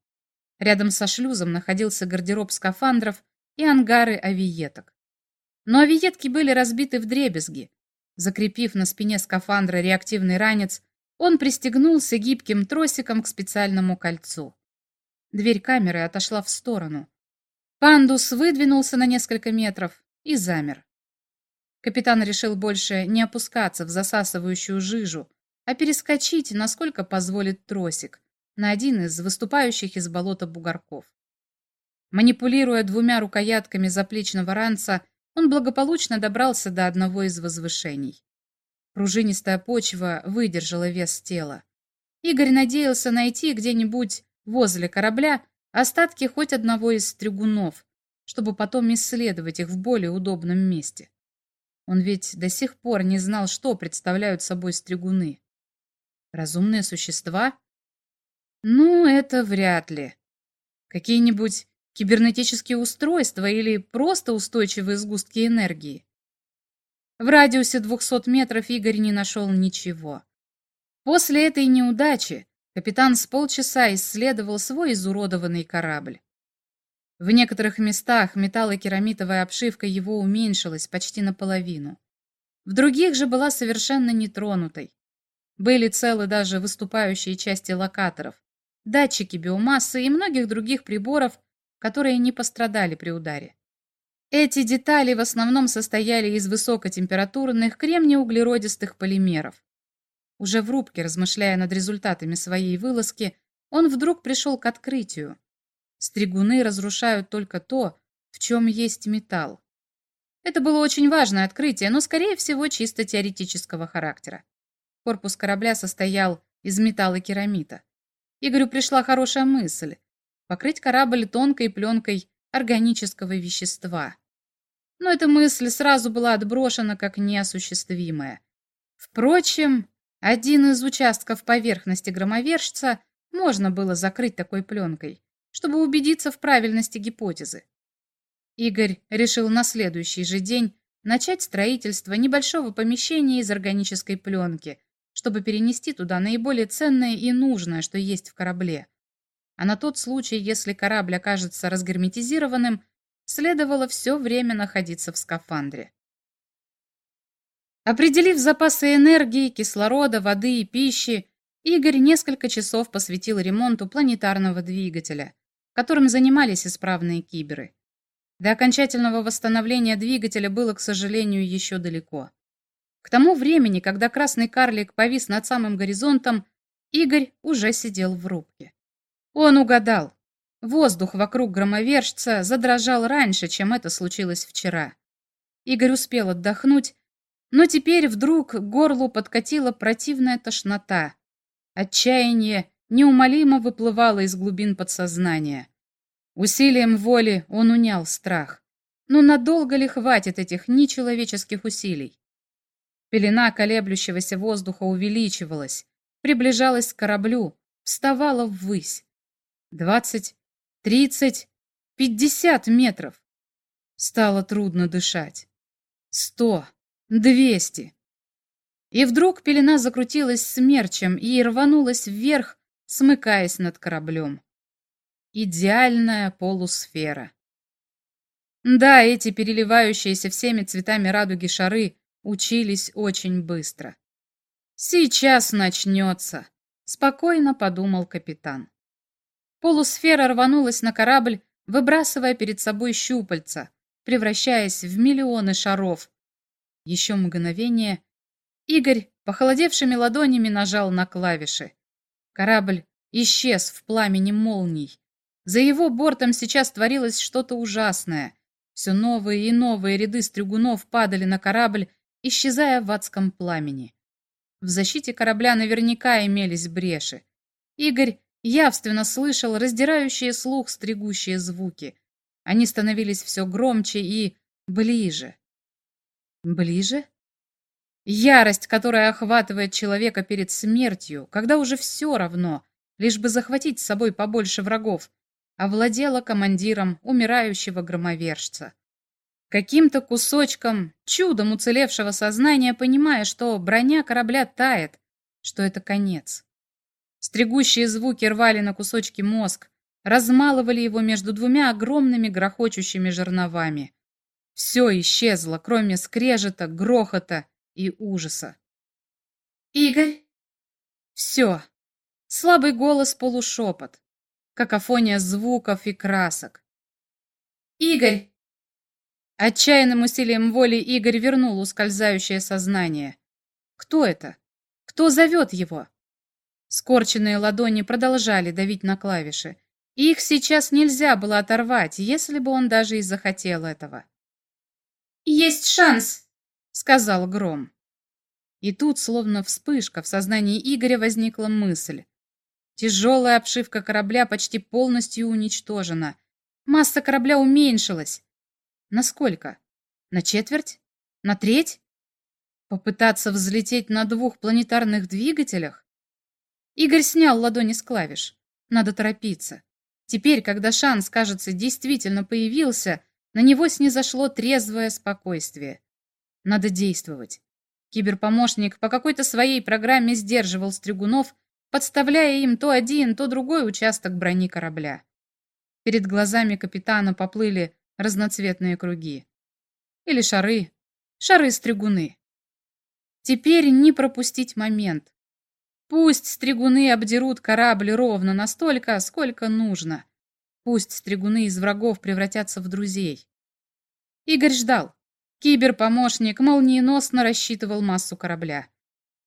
Рядом со шлюзом находился гардероб скафандров и ангары авиеток. Но авиетки были разбиты в дребезги. Закрепив на спине скафандра реактивный ранец, он пристегнулся гибким тросиком к специальному кольцу. Дверь камеры отошла в сторону. Пандус выдвинулся на несколько метров и замер. Капитан решил больше не опускаться в засасывающую жижу, а перескочить, насколько позволит тросик, на один из выступающих из болота бугорков. Манипулируя двумя рукоятками заплечного ранца, он благополучно добрался до одного из возвышений. Пружинистая почва выдержала вес тела. Игорь надеялся найти где-нибудь возле корабля остатки хоть одного из стригунов, чтобы потом исследовать их в более удобном месте. Он ведь до сих пор не знал, что представляют собой стригуны. Разумные существа? Ну, это вряд ли. Какие-нибудь кибернетические устройства или просто устойчивые сгустки энергии? В радиусе 200 метров Игорь не нашел ничего. После этой неудачи капитан с полчаса исследовал свой изуродованный корабль. В некоторых местах металлокерамитовая обшивка его уменьшилась почти наполовину. В других же была совершенно нетронутой. Были целы даже выступающие части локаторов, датчики биомассы и многих других приборов, которые не пострадали при ударе. Эти детали в основном состояли из высокотемпературных кремниеуглеродистых полимеров. Уже в рубке, размышляя над результатами своей вылазки, он вдруг пришел к открытию. Стригуны разрушают только то, в чем есть металл. Это было очень важное открытие, но, скорее всего, чисто теоретического характера. Корпус корабля состоял из металла и керамита. Игорю пришла хорошая мысль – покрыть корабль тонкой пленкой органического вещества. Но эта мысль сразу была отброшена как неосуществимая. Впрочем, один из участков поверхности громовержца можно было закрыть такой пленкой, чтобы убедиться в правильности гипотезы. Игорь решил на следующий же день начать строительство небольшого помещения из органической пленки, чтобы перенести туда наиболее ценное и нужное, что есть в корабле. А на тот случай, если корабль окажется разгерметизированным, следовало все время находиться в скафандре. Определив запасы энергии, кислорода, воды и пищи, Игорь несколько часов посвятил ремонту планетарного двигателя, которым занимались исправные киберы. До окончательного восстановления двигателя было, к сожалению, еще далеко. К тому времени, когда красный карлик повис над самым горизонтом, Игорь уже сидел в рубке. Он угадал. Воздух вокруг громовержца задрожал раньше, чем это случилось вчера. Игорь успел отдохнуть, но теперь вдруг к горлу подкатила противная тошнота. Отчаяние неумолимо выплывало из глубин подсознания. Усилием воли он унял страх. Но надолго ли хватит этих нечеловеческих усилий? Пелена колеблющегося воздуха увеличивалась, приближалась к кораблю, вставала ввысь. Двадцать, тридцать, пятьдесят метров. Стало трудно дышать. Сто, двести. И вдруг пелена закрутилась смерчем и рванулась вверх, смыкаясь над кораблем. Идеальная полусфера. Да, эти переливающиеся всеми цветами радуги шары учились очень быстро. «Сейчас начнется», — спокойно подумал капитан. Полусфера рванулась на корабль, выбрасывая перед собой щупальца, превращаясь в миллионы шаров. Еще мгновение. Игорь похолодевшими ладонями нажал на клавиши. Корабль исчез в пламени молний. За его бортом сейчас творилось что-то ужасное. Все новые и новые ряды стрюгунов падали на корабль, исчезая в адском пламени. В защите корабля наверняка имелись бреши. Игорь явственно слышал раздирающие слух стригущие звуки. Они становились все громче и ближе. Ближе? Ярость, которая охватывает человека перед смертью, когда уже все равно, лишь бы захватить с собой побольше врагов, овладела командиром умирающего громовержца. Каким-то кусочком, чудом уцелевшего сознания, понимая, что броня корабля тает, что это конец. Стригущие звуки рвали на кусочки мозг, размалывали его между двумя огромными грохочущими жерновами. Все исчезло, кроме скрежета, грохота и ужаса. «Игорь!» Все. Слабый голос полушепот. Какофония звуков и красок. «Игорь!» Отчаянным усилием воли Игорь вернул ускользающее сознание. Кто это? Кто зовет его? Скорченные ладони продолжали давить на клавиши. Их сейчас нельзя было оторвать, если бы он даже и захотел этого. «Есть шанс!» — сказал Гром. И тут, словно вспышка, в сознании Игоря возникла мысль. Тяжелая обшивка корабля почти полностью уничтожена. Масса корабля уменьшилась. Насколько? На четверть? На треть? Попытаться взлететь на двух планетарных двигателях? Игорь снял ладони с клавиш. Надо торопиться. Теперь, когда шанс, кажется, действительно появился, на него снизошло трезвое спокойствие. Надо действовать. Киберпомощник по какой-то своей программе сдерживал стригунов, подставляя им то один, то другой участок брони корабля. Перед глазами капитана поплыли разноцветные круги. Или шары. Шары-стригуны. Теперь не пропустить момент. Пусть стригуны обдерут корабль ровно настолько, сколько нужно. Пусть стригуны из врагов превратятся в друзей. Игорь ждал. Киберпомощник молниеносно рассчитывал массу корабля.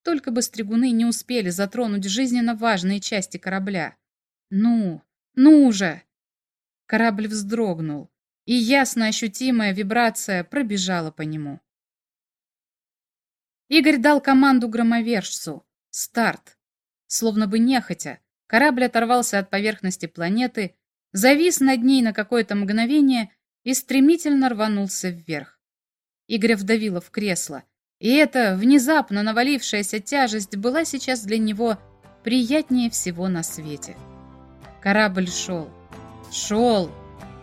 Только бы стригуны не успели затронуть жизненно важные части корабля. Ну, ну уже! Корабль вздрогнул и ясно ощутимая вибрация пробежала по нему. Игорь дал команду громовержцу. Старт. Словно бы нехотя, корабль оторвался от поверхности планеты, завис над ней на какое-то мгновение и стремительно рванулся вверх. Игоря вдавило в кресло, и эта внезапно навалившаяся тяжесть была сейчас для него приятнее всего на свете. Корабль шел, шел,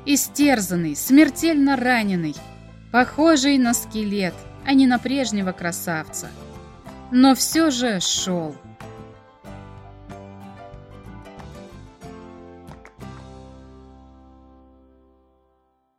Истерзанный, смертельно раненый, похожий на скелет, а не на прежнего красавца. Но все же шел.